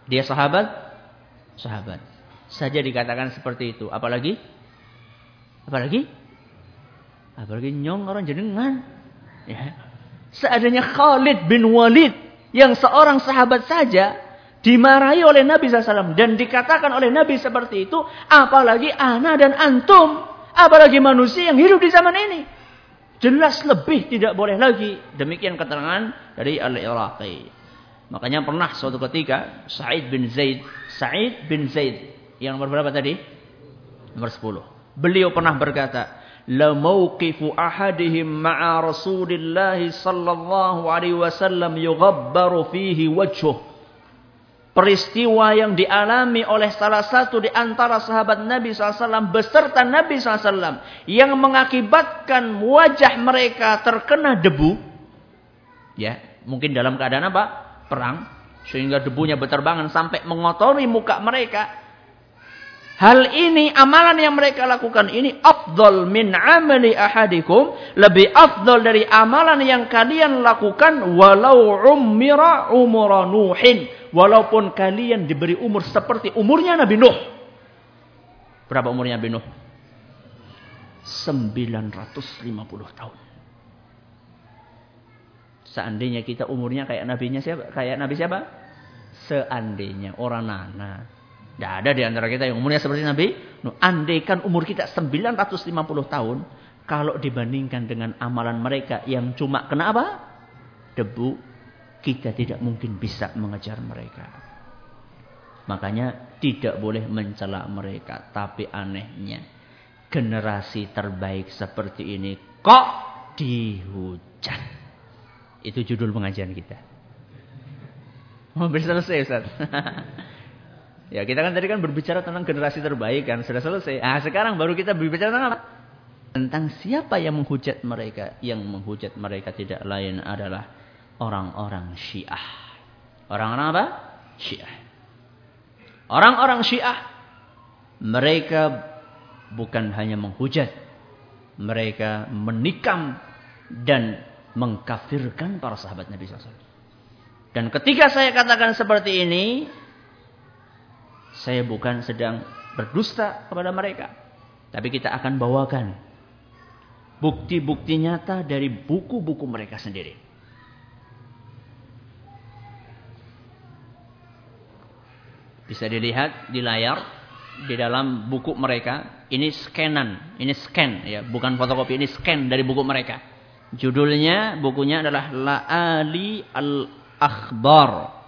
Dia sahabat? Sahabat. Saja dikatakan seperti itu. Apalagi? Apalagi? Apalagi nyong orang jenengan. Ya. Seadanya Khalid bin Walid. Yang seorang sahabat saja. Dimarahi oleh Nabi SAW. Dan dikatakan oleh Nabi seperti itu. Apalagi ana dan antum. Apalagi manusia yang hidup di zaman ini. Jelas lebih tidak boleh lagi. Demikian keterangan dari Al-Iraqi. Makanya pernah suatu ketika Sa'id bin Zaid, Sa'id bin Zaid yang nomor berapa tadi? Nomor 10. Beliau pernah berkata, "La mauqifu ahadihim ma'a Rasulillah sallallahu alaihi wasallam yughabbaru fihi wajhuh." Peristiwa yang dialami oleh salah satu di antara sahabat Nabi SAW beserta Nabi SAW yang mengakibatkan wajah mereka terkena debu. Ya mungkin dalam keadaan apa? Perang. Sehingga debunya berterbangan sampai mengotori muka mereka. Hal ini amalan yang mereka lakukan ini afdal min amali ahadikum, lebih afdal dari amalan yang kalian lakukan walau umira umura Nuhin, walaupun kalian diberi umur seperti umurnya Nabi Nuh. Berapa umurnya Nabi Nuh? 950 tahun. Seandainya kita umurnya kayak nabinya siapa? Kayak nabi siapa? Seandainya orang nana tidak ada di antara kita yang umurnya seperti Nabi. Andaikan umur kita 950 tahun. Kalau dibandingkan dengan amalan mereka yang cuma kena apa? Debu. Kita tidak mungkin bisa mengejar mereka. Makanya tidak boleh mencela mereka. Tapi anehnya. Generasi terbaik seperti ini. Kok dihujat? Itu judul pengajian kita. Mau selesai Ustaz. [LAUGHS] Ya kita kan tadi kan berbicara tentang generasi terbaik kan sudah selesai. Ah sekarang baru kita berbicara tentang apa? Tentang siapa yang menghujat mereka. Yang menghujat mereka tidak lain adalah orang-orang Syiah. Orang-orang apa? Syiah. Orang-orang Syiah mereka bukan hanya menghujat, mereka menikam dan mengkafirkan para sahabat Nabi SAW. Dan ketika saya katakan seperti ini, saya bukan sedang berdusta kepada mereka. Tapi kita akan bawakan bukti-bukti nyata dari buku-buku mereka sendiri. Bisa dilihat di layar di dalam buku mereka. Ini scanan, ini scan ya, bukan fotokopi, ini scan dari buku mereka. Judulnya bukunya adalah La'ali al-Akhbar.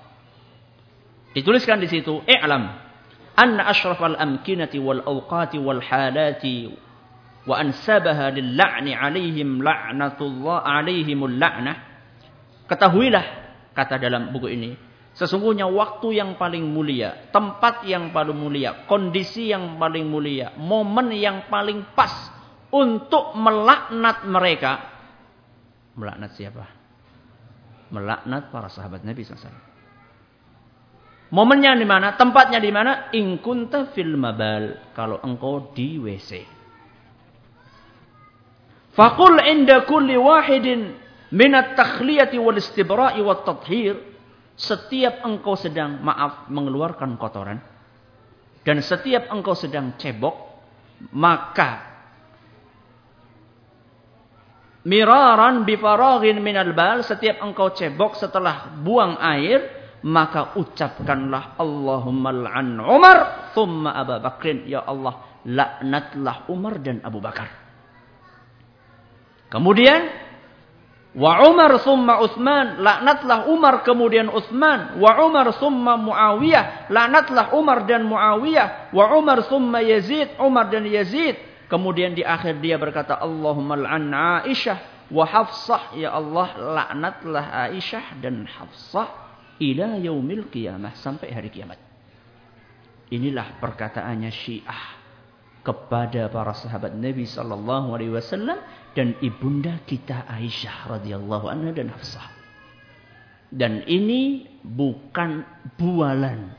Dituliskan di situ, "I'lam anna ashrafal amkinati wal awqati wal halati wa ansabaha lil la'ni alaihim la'natullah alaihimul la'nah ketahuilah kata dalam buku ini sesungguhnya waktu yang paling mulia tempat yang paling mulia kondisi yang paling mulia momen yang paling pas untuk melaknat mereka melaknat siapa melaknat para sahabat Nabi SAW Momennya di mana? Tempatnya di mana? In kunta fil mabal. Kalau engkau di WC. Faqul inda kulli wahidin minat takhliyati wal istibra'i wat tathhir. Setiap engkau sedang maaf mengeluarkan kotoran dan setiap engkau sedang cebok, maka miraran bifaraghin minal bal, setiap engkau cebok setelah buang air, maka ucapkanlah Allahumma la'an Umar thumma Abu Bakrin. Ya Allah laknatlah Umar dan Abu Bakar. Kemudian wa Umar thumma Utsman laknatlah Umar kemudian Utsman. Wa Umar thumma Muawiyah laknatlah Umar dan Muawiyah. Wa Umar thumma Yazid Umar dan Yazid. Kemudian di akhir dia berkata Allahumma la'an Aisyah wa Hafsah. Ya Allah laknatlah Aisyah dan Hafsah ila yaumil qiyamah sampai hari kiamat. Inilah perkataannya Syiah kepada para sahabat Nabi sallallahu alaihi wasallam dan ibunda kita Aisyah radhiyallahu anha dan Hafsah. Dan ini bukan bualan,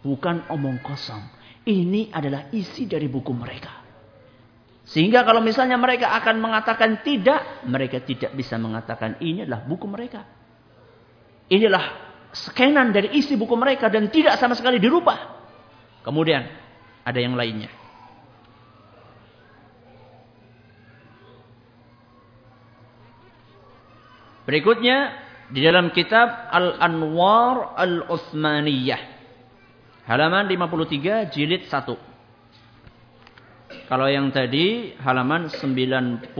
bukan omong kosong. Ini adalah isi dari buku mereka. Sehingga kalau misalnya mereka akan mengatakan tidak, mereka tidak bisa mengatakan ini adalah buku mereka. Inilah scanan dari isi buku mereka dan tidak sama sekali dirubah. Kemudian ada yang lainnya. Berikutnya di dalam kitab Al-Anwar Al-Utsmaniyah. Halaman 53 jilid 1. Kalau yang tadi halaman 92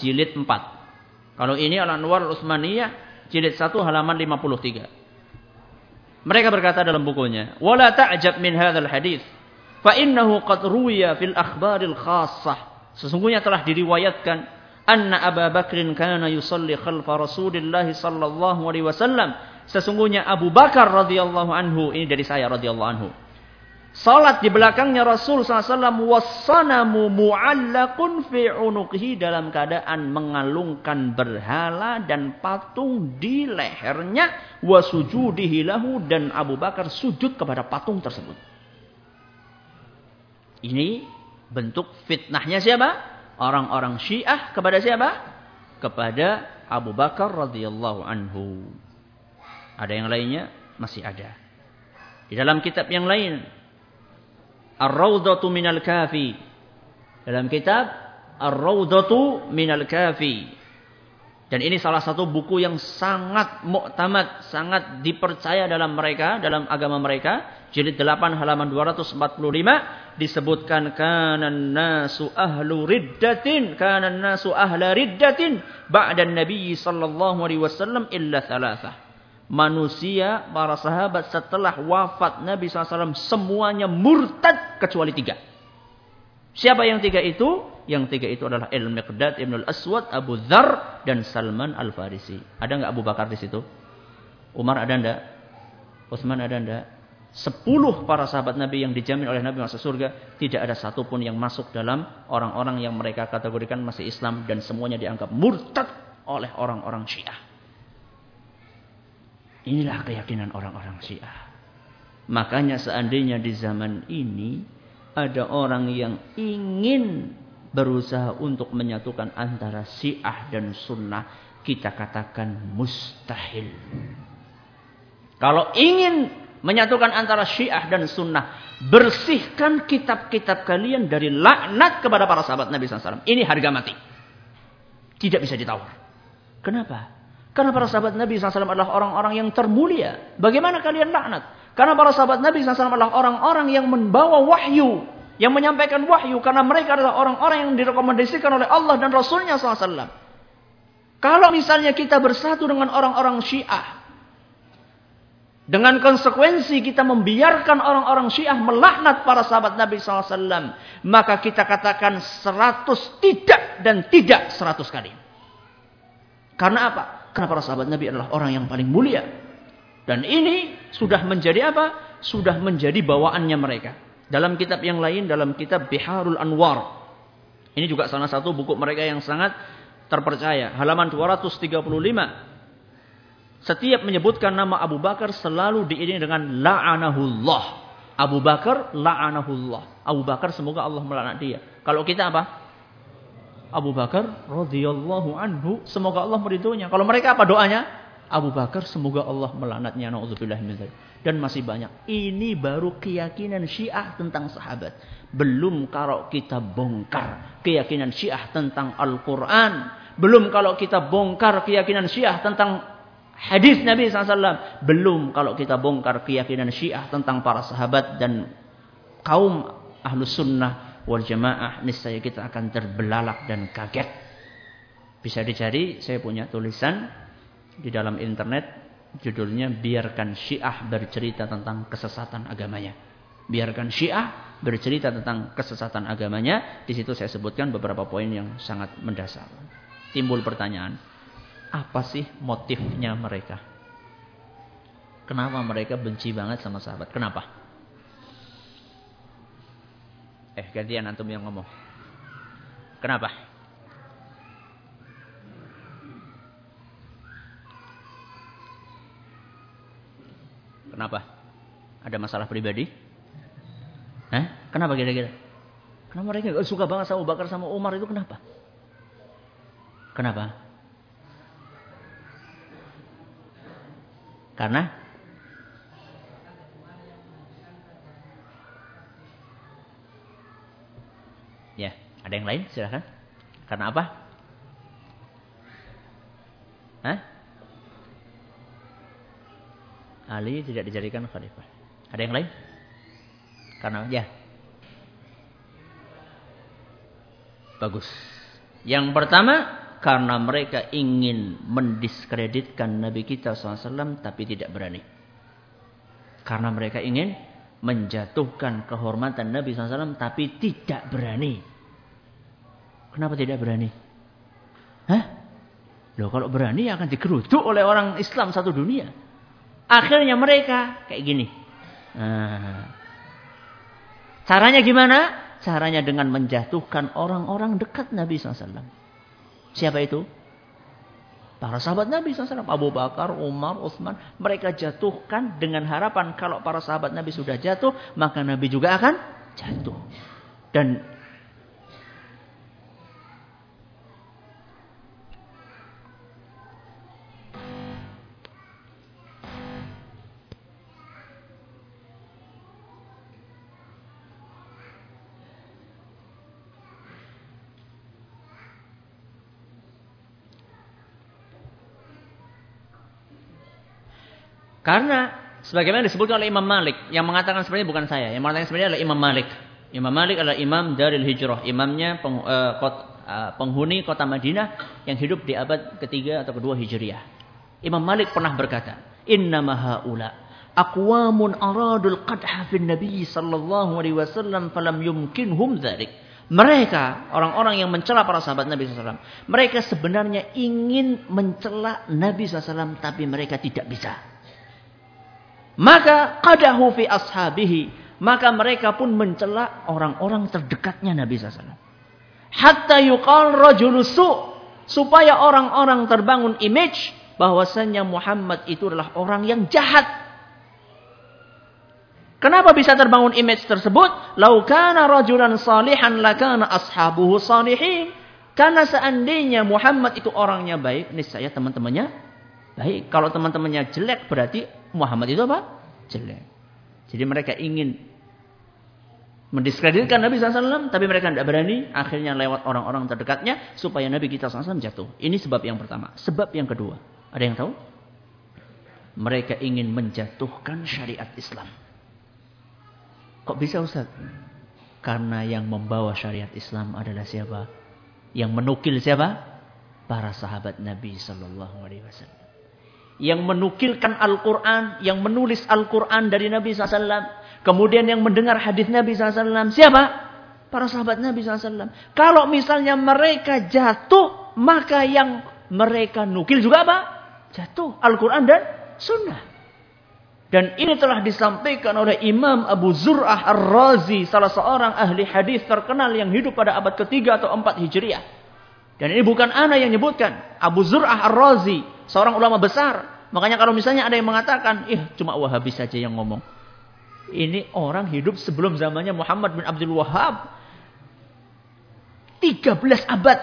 jilid 4. Kalau ini Al-Anwar Utsmaniyah jilid 1 halaman 53. Mereka berkata dalam bukunya, "Wala ta'jab min hadzal hadis, fa innahu qad ruwiya fil akhbaril khassah." Sesungguhnya telah diriwayatkan anna Abu Bakrin kana yusalli khalfa Rasulillah sallallahu alaihi wasallam. Sesungguhnya Abu Bakar radhiyallahu anhu, ini dari saya radhiyallahu anhu Salat di belakangnya Rasul SAW wasanamu mu'allakun fi unuqihi dalam keadaan mengalungkan berhala dan patung di lehernya wasujudihi lahu dan Abu Bakar sujud kepada patung tersebut. Ini bentuk fitnahnya siapa? Orang-orang Syiah kepada siapa? Kepada Abu Bakar radhiyallahu anhu. Ada yang lainnya? Masih ada. Di dalam kitab yang lain Ar-Rawdatu Minal Kafi. Dalam kitab Ar-Rawdatu Minal Kafi. Dan ini salah satu buku yang sangat muktamad, sangat dipercaya dalam mereka, dalam agama mereka. Jilid 8 halaman 245 disebutkan kanan nasu ahlu riddatin, kanan nasu ahla riddatin ba'da Nabi sallallahu alaihi wasallam illa thalathah manusia, para sahabat setelah wafat Nabi SAW semuanya murtad kecuali tiga. Siapa yang tiga itu? Yang tiga itu adalah Al-Miqdad Ibn Al-Aswad, Abu Dhar, dan Salman Al-Farisi. Ada nggak Abu Bakar di situ? Umar ada ndak? Utsman ada ndak? Sepuluh para sahabat Nabi yang dijamin oleh Nabi masuk surga. Tidak ada satupun yang masuk dalam orang-orang yang mereka kategorikan masih Islam. Dan semuanya dianggap murtad oleh orang-orang syiah. Inilah keyakinan orang-orang Syiah. Makanya seandainya di zaman ini ada orang yang ingin berusaha untuk menyatukan antara Syiah dan Sunnah, kita katakan mustahil. Kalau ingin menyatukan antara Syiah dan Sunnah, bersihkan kitab-kitab kalian dari laknat kepada para sahabat Nabi SAW. Ini harga mati. Tidak bisa ditawar. Kenapa? Karena para sahabat Nabi SAW adalah orang-orang yang termulia. Bagaimana kalian laknat? Karena para sahabat Nabi SAW adalah orang-orang yang membawa wahyu. Yang menyampaikan wahyu. Karena mereka adalah orang-orang yang direkomendasikan oleh Allah dan Rasulnya SAW. Kalau misalnya kita bersatu dengan orang-orang syiah. Dengan konsekuensi kita membiarkan orang-orang syiah melaknat para sahabat Nabi SAW. Maka kita katakan seratus tidak dan tidak seratus kali. Karena apa? Karena para sahabat Nabi adalah orang yang paling mulia. Dan ini sudah menjadi apa? Sudah menjadi bawaannya mereka. Dalam kitab yang lain, dalam kitab Biharul Anwar. Ini juga salah satu buku mereka yang sangat terpercaya. Halaman 235. Setiap menyebutkan nama Abu Bakar selalu diiringi dengan la'anahullah. Abu Bakar la'anahullah. Abu Bakar semoga Allah melaknat dia. Kalau kita apa? Abu Bakar radhiyallahu anhu semoga Allah meridhoinya. Kalau mereka apa doanya? Abu Bakar semoga Allah melaknatnya dan masih banyak. Ini baru keyakinan Syiah tentang sahabat. Belum kalau kita bongkar keyakinan Syiah tentang Al-Qur'an, belum kalau kita bongkar keyakinan Syiah tentang hadis Nabi SAW, belum kalau kita bongkar keyakinan Syiah tentang para sahabat dan kaum ahlus sunnah wal jamaah niscaya kita akan terbelalak dan kaget. Bisa dicari, saya punya tulisan di dalam internet judulnya biarkan Syiah bercerita tentang kesesatan agamanya. Biarkan Syiah bercerita tentang kesesatan agamanya. Di situ saya sebutkan beberapa poin yang sangat mendasar. Timbul pertanyaan, apa sih motifnya mereka? Kenapa mereka benci banget sama sahabat? Kenapa? Eh, gantian antum yang ngomong. Kenapa? Kenapa? Ada masalah pribadi? Eh? Kenapa kira-kira? Kenapa mereka suka banget sama Bakar sama Umar itu kenapa? Kenapa? Karena Ya, ada yang lain? Silahkan. Karena apa? Hah? Ali tidak dijadikan khalifah. Ada yang lain? Karena ya. Bagus. Yang pertama, karena mereka ingin mendiskreditkan Nabi kita SAW tapi tidak berani. Karena mereka ingin menjatuhkan kehormatan Nabi SAW tapi tidak berani. Kenapa tidak berani? Hah? Loh kalau berani akan digeruduk oleh orang Islam satu dunia. Akhirnya mereka kayak gini. Nah, caranya gimana? Caranya dengan menjatuhkan orang-orang dekat Nabi SAW. Siapa itu? Para sahabat Nabi SAW. Abu Bakar, Umar, Utsman. Mereka jatuhkan dengan harapan kalau para sahabat Nabi sudah jatuh. Maka Nabi juga akan jatuh. Dan Karena sebagaimana disebutkan oleh Imam Malik yang mengatakan sebenarnya bukan saya, yang mengatakan sebenarnya adalah Imam Malik. Imam Malik adalah imam dari hijrah, imamnya peng, uh, kot, uh, penghuni kota Madinah yang hidup di abad ketiga atau kedua Hijriah. Imam Malik pernah berkata, "Inna mahaula aqwamun aradul qadha fin Nabi sallallahu alaihi wasallam falam yumkinhum dzalik." Mereka, orang-orang yang mencela para sahabat Nabi SAW. Mereka sebenarnya ingin mencela Nabi SAW, tapi mereka tidak bisa. Maka qadahu fi ashabihi. Maka mereka pun mencela orang-orang terdekatnya Nabi SAW. Hatta yuqal rajulusu. Supaya orang-orang terbangun image. bahwasanya Muhammad itu adalah orang yang jahat. Kenapa bisa terbangun image tersebut? Laukana rajulan salihan lakana ashabuhu salihin. Karena seandainya Muhammad itu orangnya baik, niscaya teman-temannya baik. Kalau teman-temannya jelek berarti Muhammad itu apa? Jelek. Jadi mereka ingin mendiskreditkan Nabi SAW, tapi mereka tidak berani. Akhirnya lewat orang-orang terdekatnya supaya Nabi kita SAW jatuh. Ini sebab yang pertama. Sebab yang kedua, ada yang tahu? Mereka ingin menjatuhkan syariat Islam. Kok bisa Ustaz? Karena yang membawa syariat Islam adalah siapa? Yang menukil siapa? Para sahabat Nabi Sallallahu Alaihi Wasallam yang menukilkan Al-Quran, yang menulis Al-Quran dari Nabi SAW. Kemudian yang mendengar hadis Nabi SAW. Siapa? Para sahabat Nabi SAW. Kalau misalnya mereka jatuh, maka yang mereka nukil juga apa? Jatuh. Al-Quran dan Sunnah. Dan ini telah disampaikan oleh Imam Abu Zur'ah Ar-Razi, salah seorang ahli hadis terkenal yang hidup pada abad ketiga atau empat Hijriah. Dan ini bukan ana yang nyebutkan. Abu Zur'ah Ar-Razi, seorang ulama besar. Makanya kalau misalnya ada yang mengatakan, ih cuma Wahabi saja yang ngomong. Ini orang hidup sebelum zamannya Muhammad bin Abdul Wahab. 13 abad,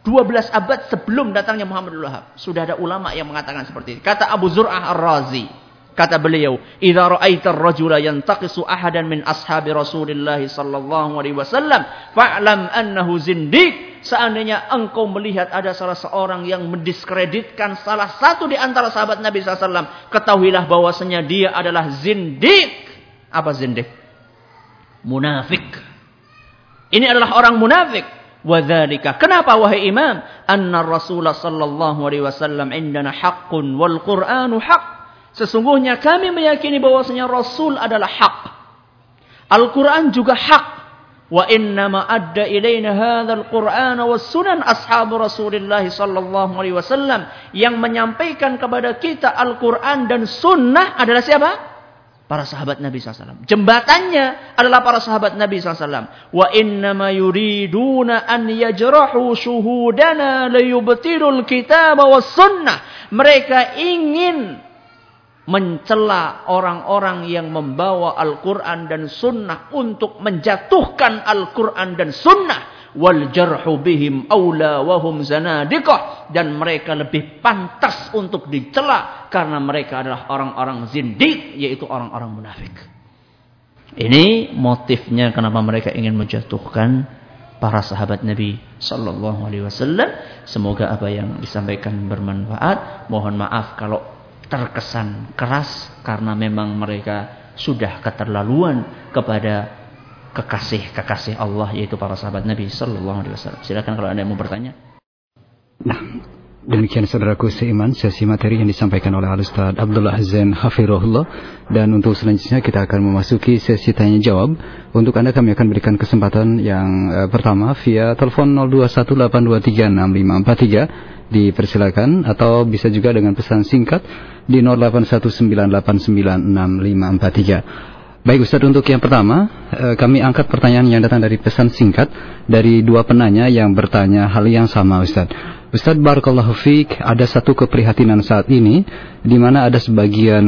12 abad sebelum datangnya Muhammad bin Wahab. Sudah ada ulama yang mengatakan seperti ini. Kata Abu Zur'ah Ar-Razi. Kata beliau, "Idza ra'aita ar-rajula yantaqisu ahadan min ashabi Rasulillah sallallahu alaihi wasallam, fa'lam annahu zindiq." Seandainya engkau melihat ada salah seorang yang mendiskreditkan salah satu di antara sahabat Nabi SAW, ketahuilah bahwasanya dia adalah zindik. Apa zindik? Munafik. Ini adalah orang munafik. Wadhalika. Kenapa wahai imam? Anna Rasulullah sallallahu alaihi wasallam indana haqqun wal Qur'anu haqq. Sesungguhnya kami meyakini bahwasanya Rasul adalah hak. Al-Quran juga hak. Wa inna ma adda ilaina hadzal was sunan ashabu Rasulillah sallallahu alaihi wasallam yang menyampaikan kepada kita Al-Qur'an dan sunnah adalah siapa? Para sahabat Nabi SAW. Jembatannya adalah para sahabat Nabi SAW. Wa inna ma yuriduna an yajrahu syuhudana liyubtilul kitab was sunnah. Mereka ingin mencela orang-orang yang membawa Al-Quran dan Sunnah untuk menjatuhkan Al-Quran dan Sunnah. Wal jarhu bihim awla wahum zanadiqah. Dan mereka lebih pantas untuk dicela karena mereka adalah orang-orang zindik, yaitu orang-orang munafik. Ini motifnya kenapa mereka ingin menjatuhkan para sahabat Nabi Sallallahu Alaihi Wasallam. Semoga apa yang disampaikan bermanfaat. Mohon maaf kalau terkesan keras karena memang mereka sudah keterlaluan kepada kekasih-kekasih Allah yaitu para sahabat Nabi sallallahu alaihi wasallam. Silakan kalau Anda mau bertanya. Nah, demikian saudaraku seiman sesi materi yang disampaikan oleh Al-Ustaz Abdullah Zain Hafirullah dan untuk selanjutnya kita akan memasuki sesi tanya jawab. Untuk Anda kami akan berikan kesempatan yang uh, pertama via telepon 0218236543 dipersilakan atau bisa juga dengan pesan singkat di 0819896543. Baik Ustaz untuk yang pertama eh, kami angkat pertanyaan yang datang dari pesan singkat dari dua penanya yang bertanya hal yang sama Ustaz. Ustaz Barakallahu Fik ada satu keprihatinan saat ini di mana ada sebagian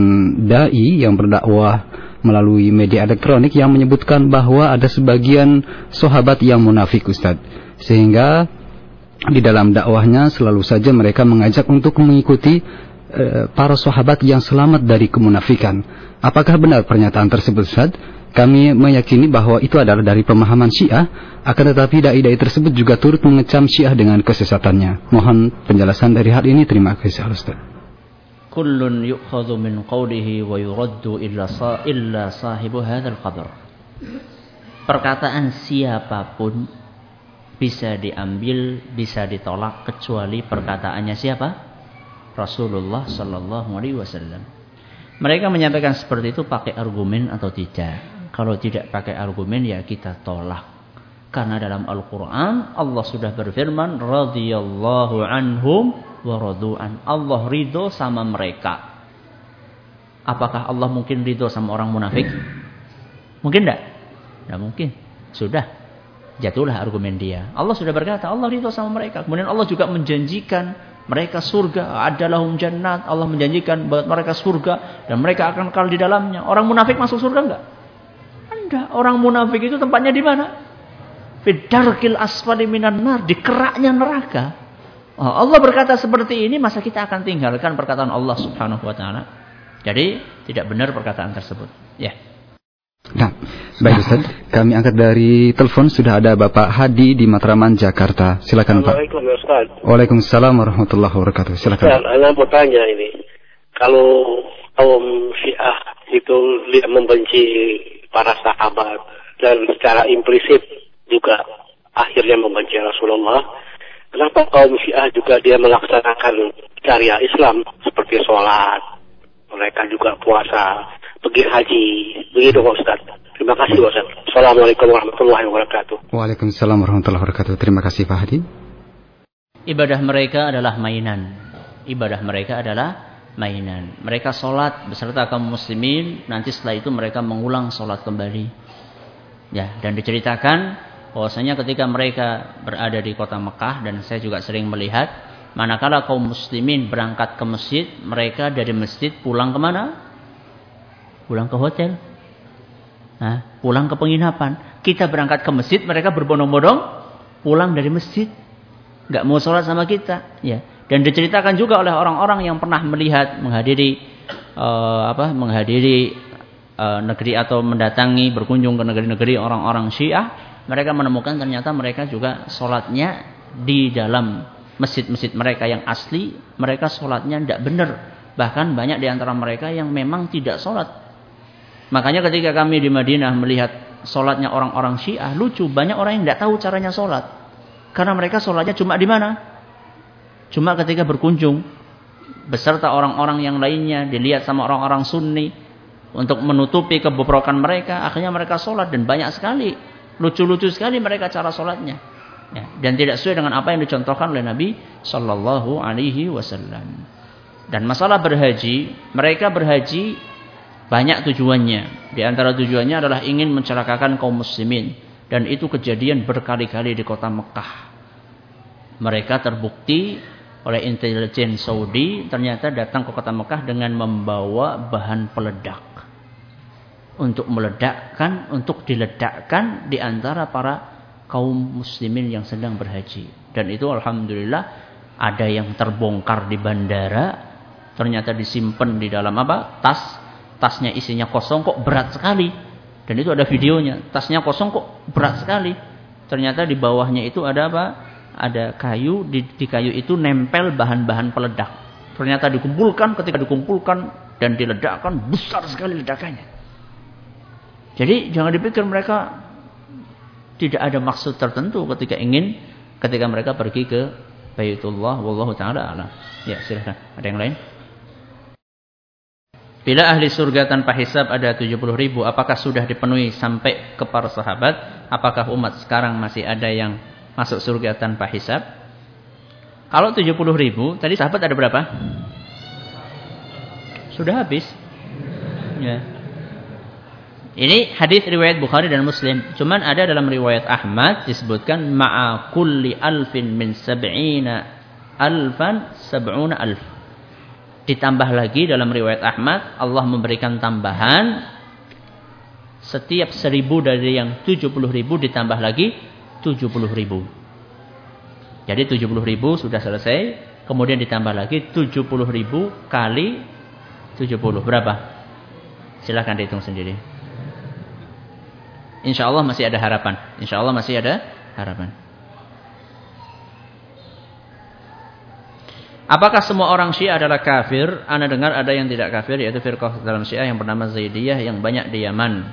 dai yang berdakwah melalui media elektronik yang menyebutkan bahwa ada sebagian sahabat yang munafik Ustaz. Sehingga di dalam dakwahnya selalu saja mereka mengajak untuk mengikuti eh, para sahabat yang selamat dari kemunafikan. Apakah benar pernyataan tersebut Ustaz? Kami meyakini bahwa itu adalah dari pemahaman Syiah, akan tetapi dai-dai tersebut juga turut mengecam Syiah dengan kesesatannya. Mohon penjelasan dari hal ini. Terima kasih Ustaz. Kullun yu'khadhu min qawlihi wa yuraddu illa, sa sahibu hadzal. Perkataan siapa pun bisa diambil, bisa ditolak kecuali perkataannya siapa? Rasulullah sallallahu alaihi wasallam. Mereka menyampaikan seperti itu pakai argumen atau tidak. Kalau tidak pakai argumen ya kita tolak. Karena dalam Al-Quran Allah sudah berfirman radhiyallahu anhum wa radu'an. Allah ridho sama mereka. Apakah Allah mungkin ridho sama orang munafik? Mungkin tidak? Tidak mungkin. Sudah. Jatuhlah argumen dia. Allah sudah berkata Allah ridho sama mereka. Kemudian Allah juga menjanjikan mereka surga, adalah jannat. Allah menjanjikan buat mereka surga dan mereka akan kekal di dalamnya. Orang munafik masuk surga enggak? Enggak. Orang munafik itu tempatnya di mana? Fidarkil asfali minan nar, di keraknya neraka. Oh, Allah berkata seperti ini, masa kita akan tinggalkan perkataan Allah Subhanahu wa taala? Jadi, tidak benar perkataan tersebut. Ya. Nah, baik Ustaz. Kami angkat dari telepon sudah ada Bapak Hadi di Matraman, Jakarta. Silakan Pak. Assalamualaikum Ustaz. Waalaikumsalam warahmatullahi wabarakatuh. Silakan. Ustaz, saya mau tanya ini. Kalau kaum Syiah itu membenci para sahabat dan secara implisit juga akhirnya membenci Rasulullah. Kenapa kaum Syiah juga dia melaksanakan syariah Islam seperti sholat, mereka juga puasa, pergi haji. Begitu Pak Ustaz. Terima kasih Pak Ustaz. Assalamualaikum warahmatullahi wabarakatuh. Waalaikumsalam warahmatullahi wabarakatuh. Terima kasih Pak Hadi. Ibadah mereka adalah mainan. Ibadah mereka adalah mainan. Mereka sholat beserta kaum muslimin. Nanti setelah itu mereka mengulang sholat kembali. Ya, dan diceritakan bahwasanya ketika mereka berada di kota Mekah dan saya juga sering melihat manakala kaum muslimin berangkat ke masjid, mereka dari masjid pulang ke mana? Pulang ke hotel. Nah, pulang ke penginapan. Kita berangkat ke masjid, mereka berbondong-bondong pulang dari masjid. Gak mau sholat sama kita. Ya. Dan diceritakan juga oleh orang-orang yang pernah melihat, menghadiri uh, apa, menghadiri uh, negeri atau mendatangi, berkunjung ke negeri-negeri orang-orang Syiah, mereka menemukan ternyata mereka juga sholatnya di dalam masjid-masjid mereka yang asli, mereka sholatnya tidak benar. Bahkan banyak di antara mereka yang memang tidak sholat Makanya ketika kami di Madinah melihat sholatnya orang-orang Syiah, lucu. Banyak orang yang tidak tahu caranya sholat. Karena mereka sholatnya cuma di mana? Cuma ketika berkunjung. Beserta orang-orang yang lainnya. Dilihat sama orang-orang sunni. Untuk menutupi kebobrokan mereka. Akhirnya mereka sholat. Dan banyak sekali. Lucu-lucu sekali mereka cara sholatnya. Ya, dan tidak sesuai dengan apa yang dicontohkan oleh Nabi Shallallahu Alaihi Wasallam. Dan masalah berhaji, mereka berhaji banyak tujuannya. Di antara tujuannya adalah ingin mencelakakan kaum muslimin. Dan itu kejadian berkali-kali di kota Mekah. Mereka terbukti oleh intelijen Saudi ternyata datang ke kota Mekah dengan membawa bahan peledak. Untuk meledakkan, untuk diledakkan di antara para kaum muslimin yang sedang berhaji. Dan itu Alhamdulillah ada yang terbongkar di bandara. Ternyata disimpan di dalam apa? Tas tasnya isinya kosong kok berat sekali. Dan itu ada videonya. Tasnya kosong kok berat sekali. Ternyata di bawahnya itu ada apa? Ada kayu, di, di kayu itu nempel bahan-bahan peledak. Ternyata dikumpulkan, ketika dikumpulkan dan diledakkan, besar sekali ledakannya. Jadi jangan dipikir mereka Tidak ada maksud tertentu ketika ingin ketika mereka pergi ke Baitullah wallahu taala. Ya, silakan. Ada yang lain? Bila ahli surga tanpa hisab ada 70 ribu, apakah sudah dipenuhi sampai ke para sahabat? Apakah umat sekarang masih ada yang masuk surga tanpa hisab? Kalau 70 ribu, tadi sahabat ada berapa? Sudah habis. Ya. Ini hadis riwayat Bukhari dan Muslim. Cuman ada dalam riwayat Ahmad disebutkan ma'a kulli alfin min sab'ina alfan sab'una alf. Ditambah lagi dalam riwayat Ahmad Allah memberikan tambahan setiap seribu dari yang tujuh puluh ribu ditambah lagi tujuh puluh ribu. Jadi tujuh puluh ribu sudah selesai. Kemudian ditambah lagi tujuh puluh ribu kali tujuh puluh. Berapa? Silahkan dihitung sendiri. Insya Allah masih ada harapan. Insya Allah masih ada harapan. Apakah semua orang Syiah adalah kafir? Anda dengar ada yang tidak kafir yaitu firqah dalam Syiah yang bernama Zaidiyah yang banyak di Yaman.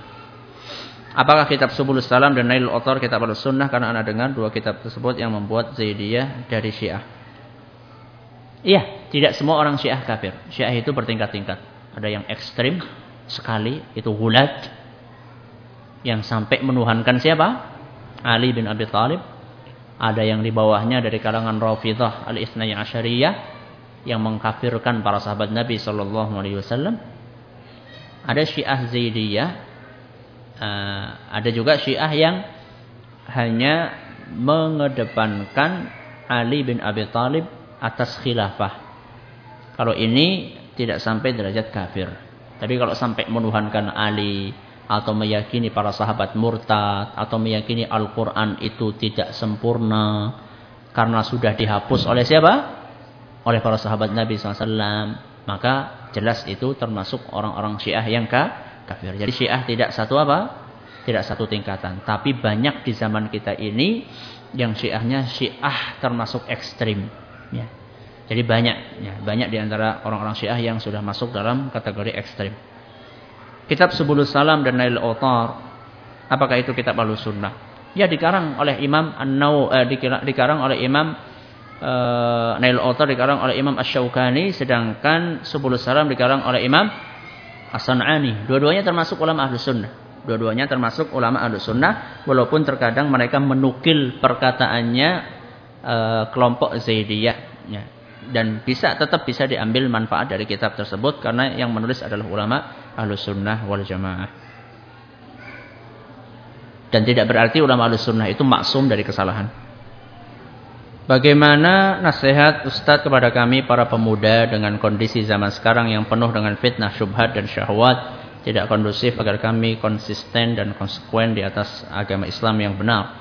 Apakah kitab Subul Salam dan Nail Otor kitab Al-Sunnah karena Anda dengar dua kitab tersebut yang membuat Zaidiyah dari Syiah. Iya, tidak semua orang Syiah kafir. Syiah itu bertingkat-tingkat. Ada yang ekstrim sekali, itu gulat, yang sampai menuhankan siapa? Ali bin Abi Thalib. Ada yang di bawahnya dari kalangan Rafidah al-Ithnai Asyariyah yang mengkafirkan para sahabat Nabi sallallahu alaihi wasallam. Ada Syiah Zaidiyah. Uh, ada juga Syiah yang hanya mengedepankan Ali bin Abi Thalib atas khilafah. Kalau ini tidak sampai derajat kafir. Tapi kalau sampai menuhankan Ali, atau meyakini para sahabat murtad atau meyakini Al-Qur'an itu tidak sempurna karena sudah dihapus oleh siapa? Oleh para sahabat Nabi SAW. Maka jelas itu termasuk orang-orang Syiah yang kafir. Jadi Syiah tidak satu apa? Tidak satu tingkatan. Tapi banyak di zaman kita ini yang Syiahnya Syiah termasuk ekstrim. Ya. Jadi banyak, ya, banyak di antara orang-orang Syiah yang sudah masuk dalam kategori ekstrim. Kitab Subulus Salam dan Nail Otar. Apakah itu kitab Ahlus Sunnah? Ya dikarang oleh Imam An-Naw eh, dikarang oleh Imam eh, Nail Otar dikarang oleh Imam Asy-Syaukani sedangkan Subulus Salam dikarang oleh Imam As-San'ani. Dua-duanya termasuk ulama Ahlus Sunnah. Dua-duanya termasuk ulama Ahlus Sunnah walaupun terkadang mereka menukil perkataannya eh, kelompok Zaidiyah ya. Dan bisa tetap bisa diambil manfaat dari kitab tersebut karena yang menulis adalah ulama Ahlus Sunnah wal Jamaah. Dan tidak berarti ulama Ahlus Sunnah itu maksum dari kesalahan. Bagaimana nasihat Ustadz kepada kami para pemuda dengan kondisi zaman sekarang yang penuh dengan fitnah, syubhat dan syahwat tidak kondusif agar kami konsisten dan konsekuen di atas agama Islam yang benar.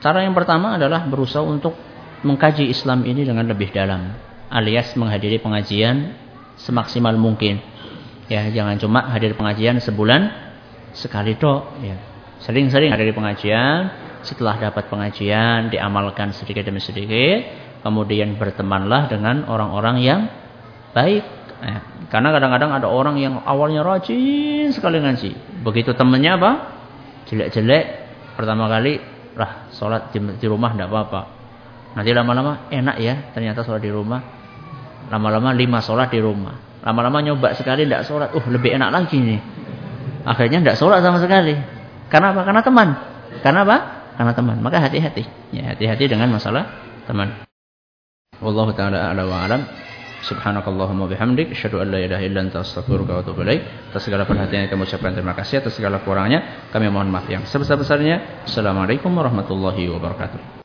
Cara yang pertama adalah berusaha untuk mengkaji Islam ini dengan lebih dalam, alias menghadiri pengajian semaksimal mungkin Ya, jangan cuma hadir pengajian sebulan sekali tok, ya. Sering-sering hadir pengajian, setelah dapat pengajian diamalkan sedikit demi sedikit, kemudian bertemanlah dengan orang-orang yang baik. Ya. Karena kadang-kadang ada orang yang awalnya rajin sekali ngaji. Begitu temennya apa? Jelek-jelek, pertama kali lah sholat di, di rumah tidak apa-apa. Nanti lama-lama enak ya, ternyata sholat di rumah. Lama-lama lima sholat di rumah. Lama-lama nyoba sekali tidak sholat. Uh lebih enak lagi nih. Akhirnya tidak sholat sama sekali. Karena apa? Karena teman. Karena apa? Karena teman. Maka hati-hati. Ya, hati-hati dengan masalah teman. Wallahu taala a'la wa alam. Subhanakallahumma bihamdik asyhadu an la ilaha illa anta astaghfiruka wa atubu ilaik. Atas segala perhatian yang kami ucapkan terima kasih atas segala kurangnya kami mohon maaf yang sebesar-besarnya. Assalamualaikum warahmatullahi wabarakatuh.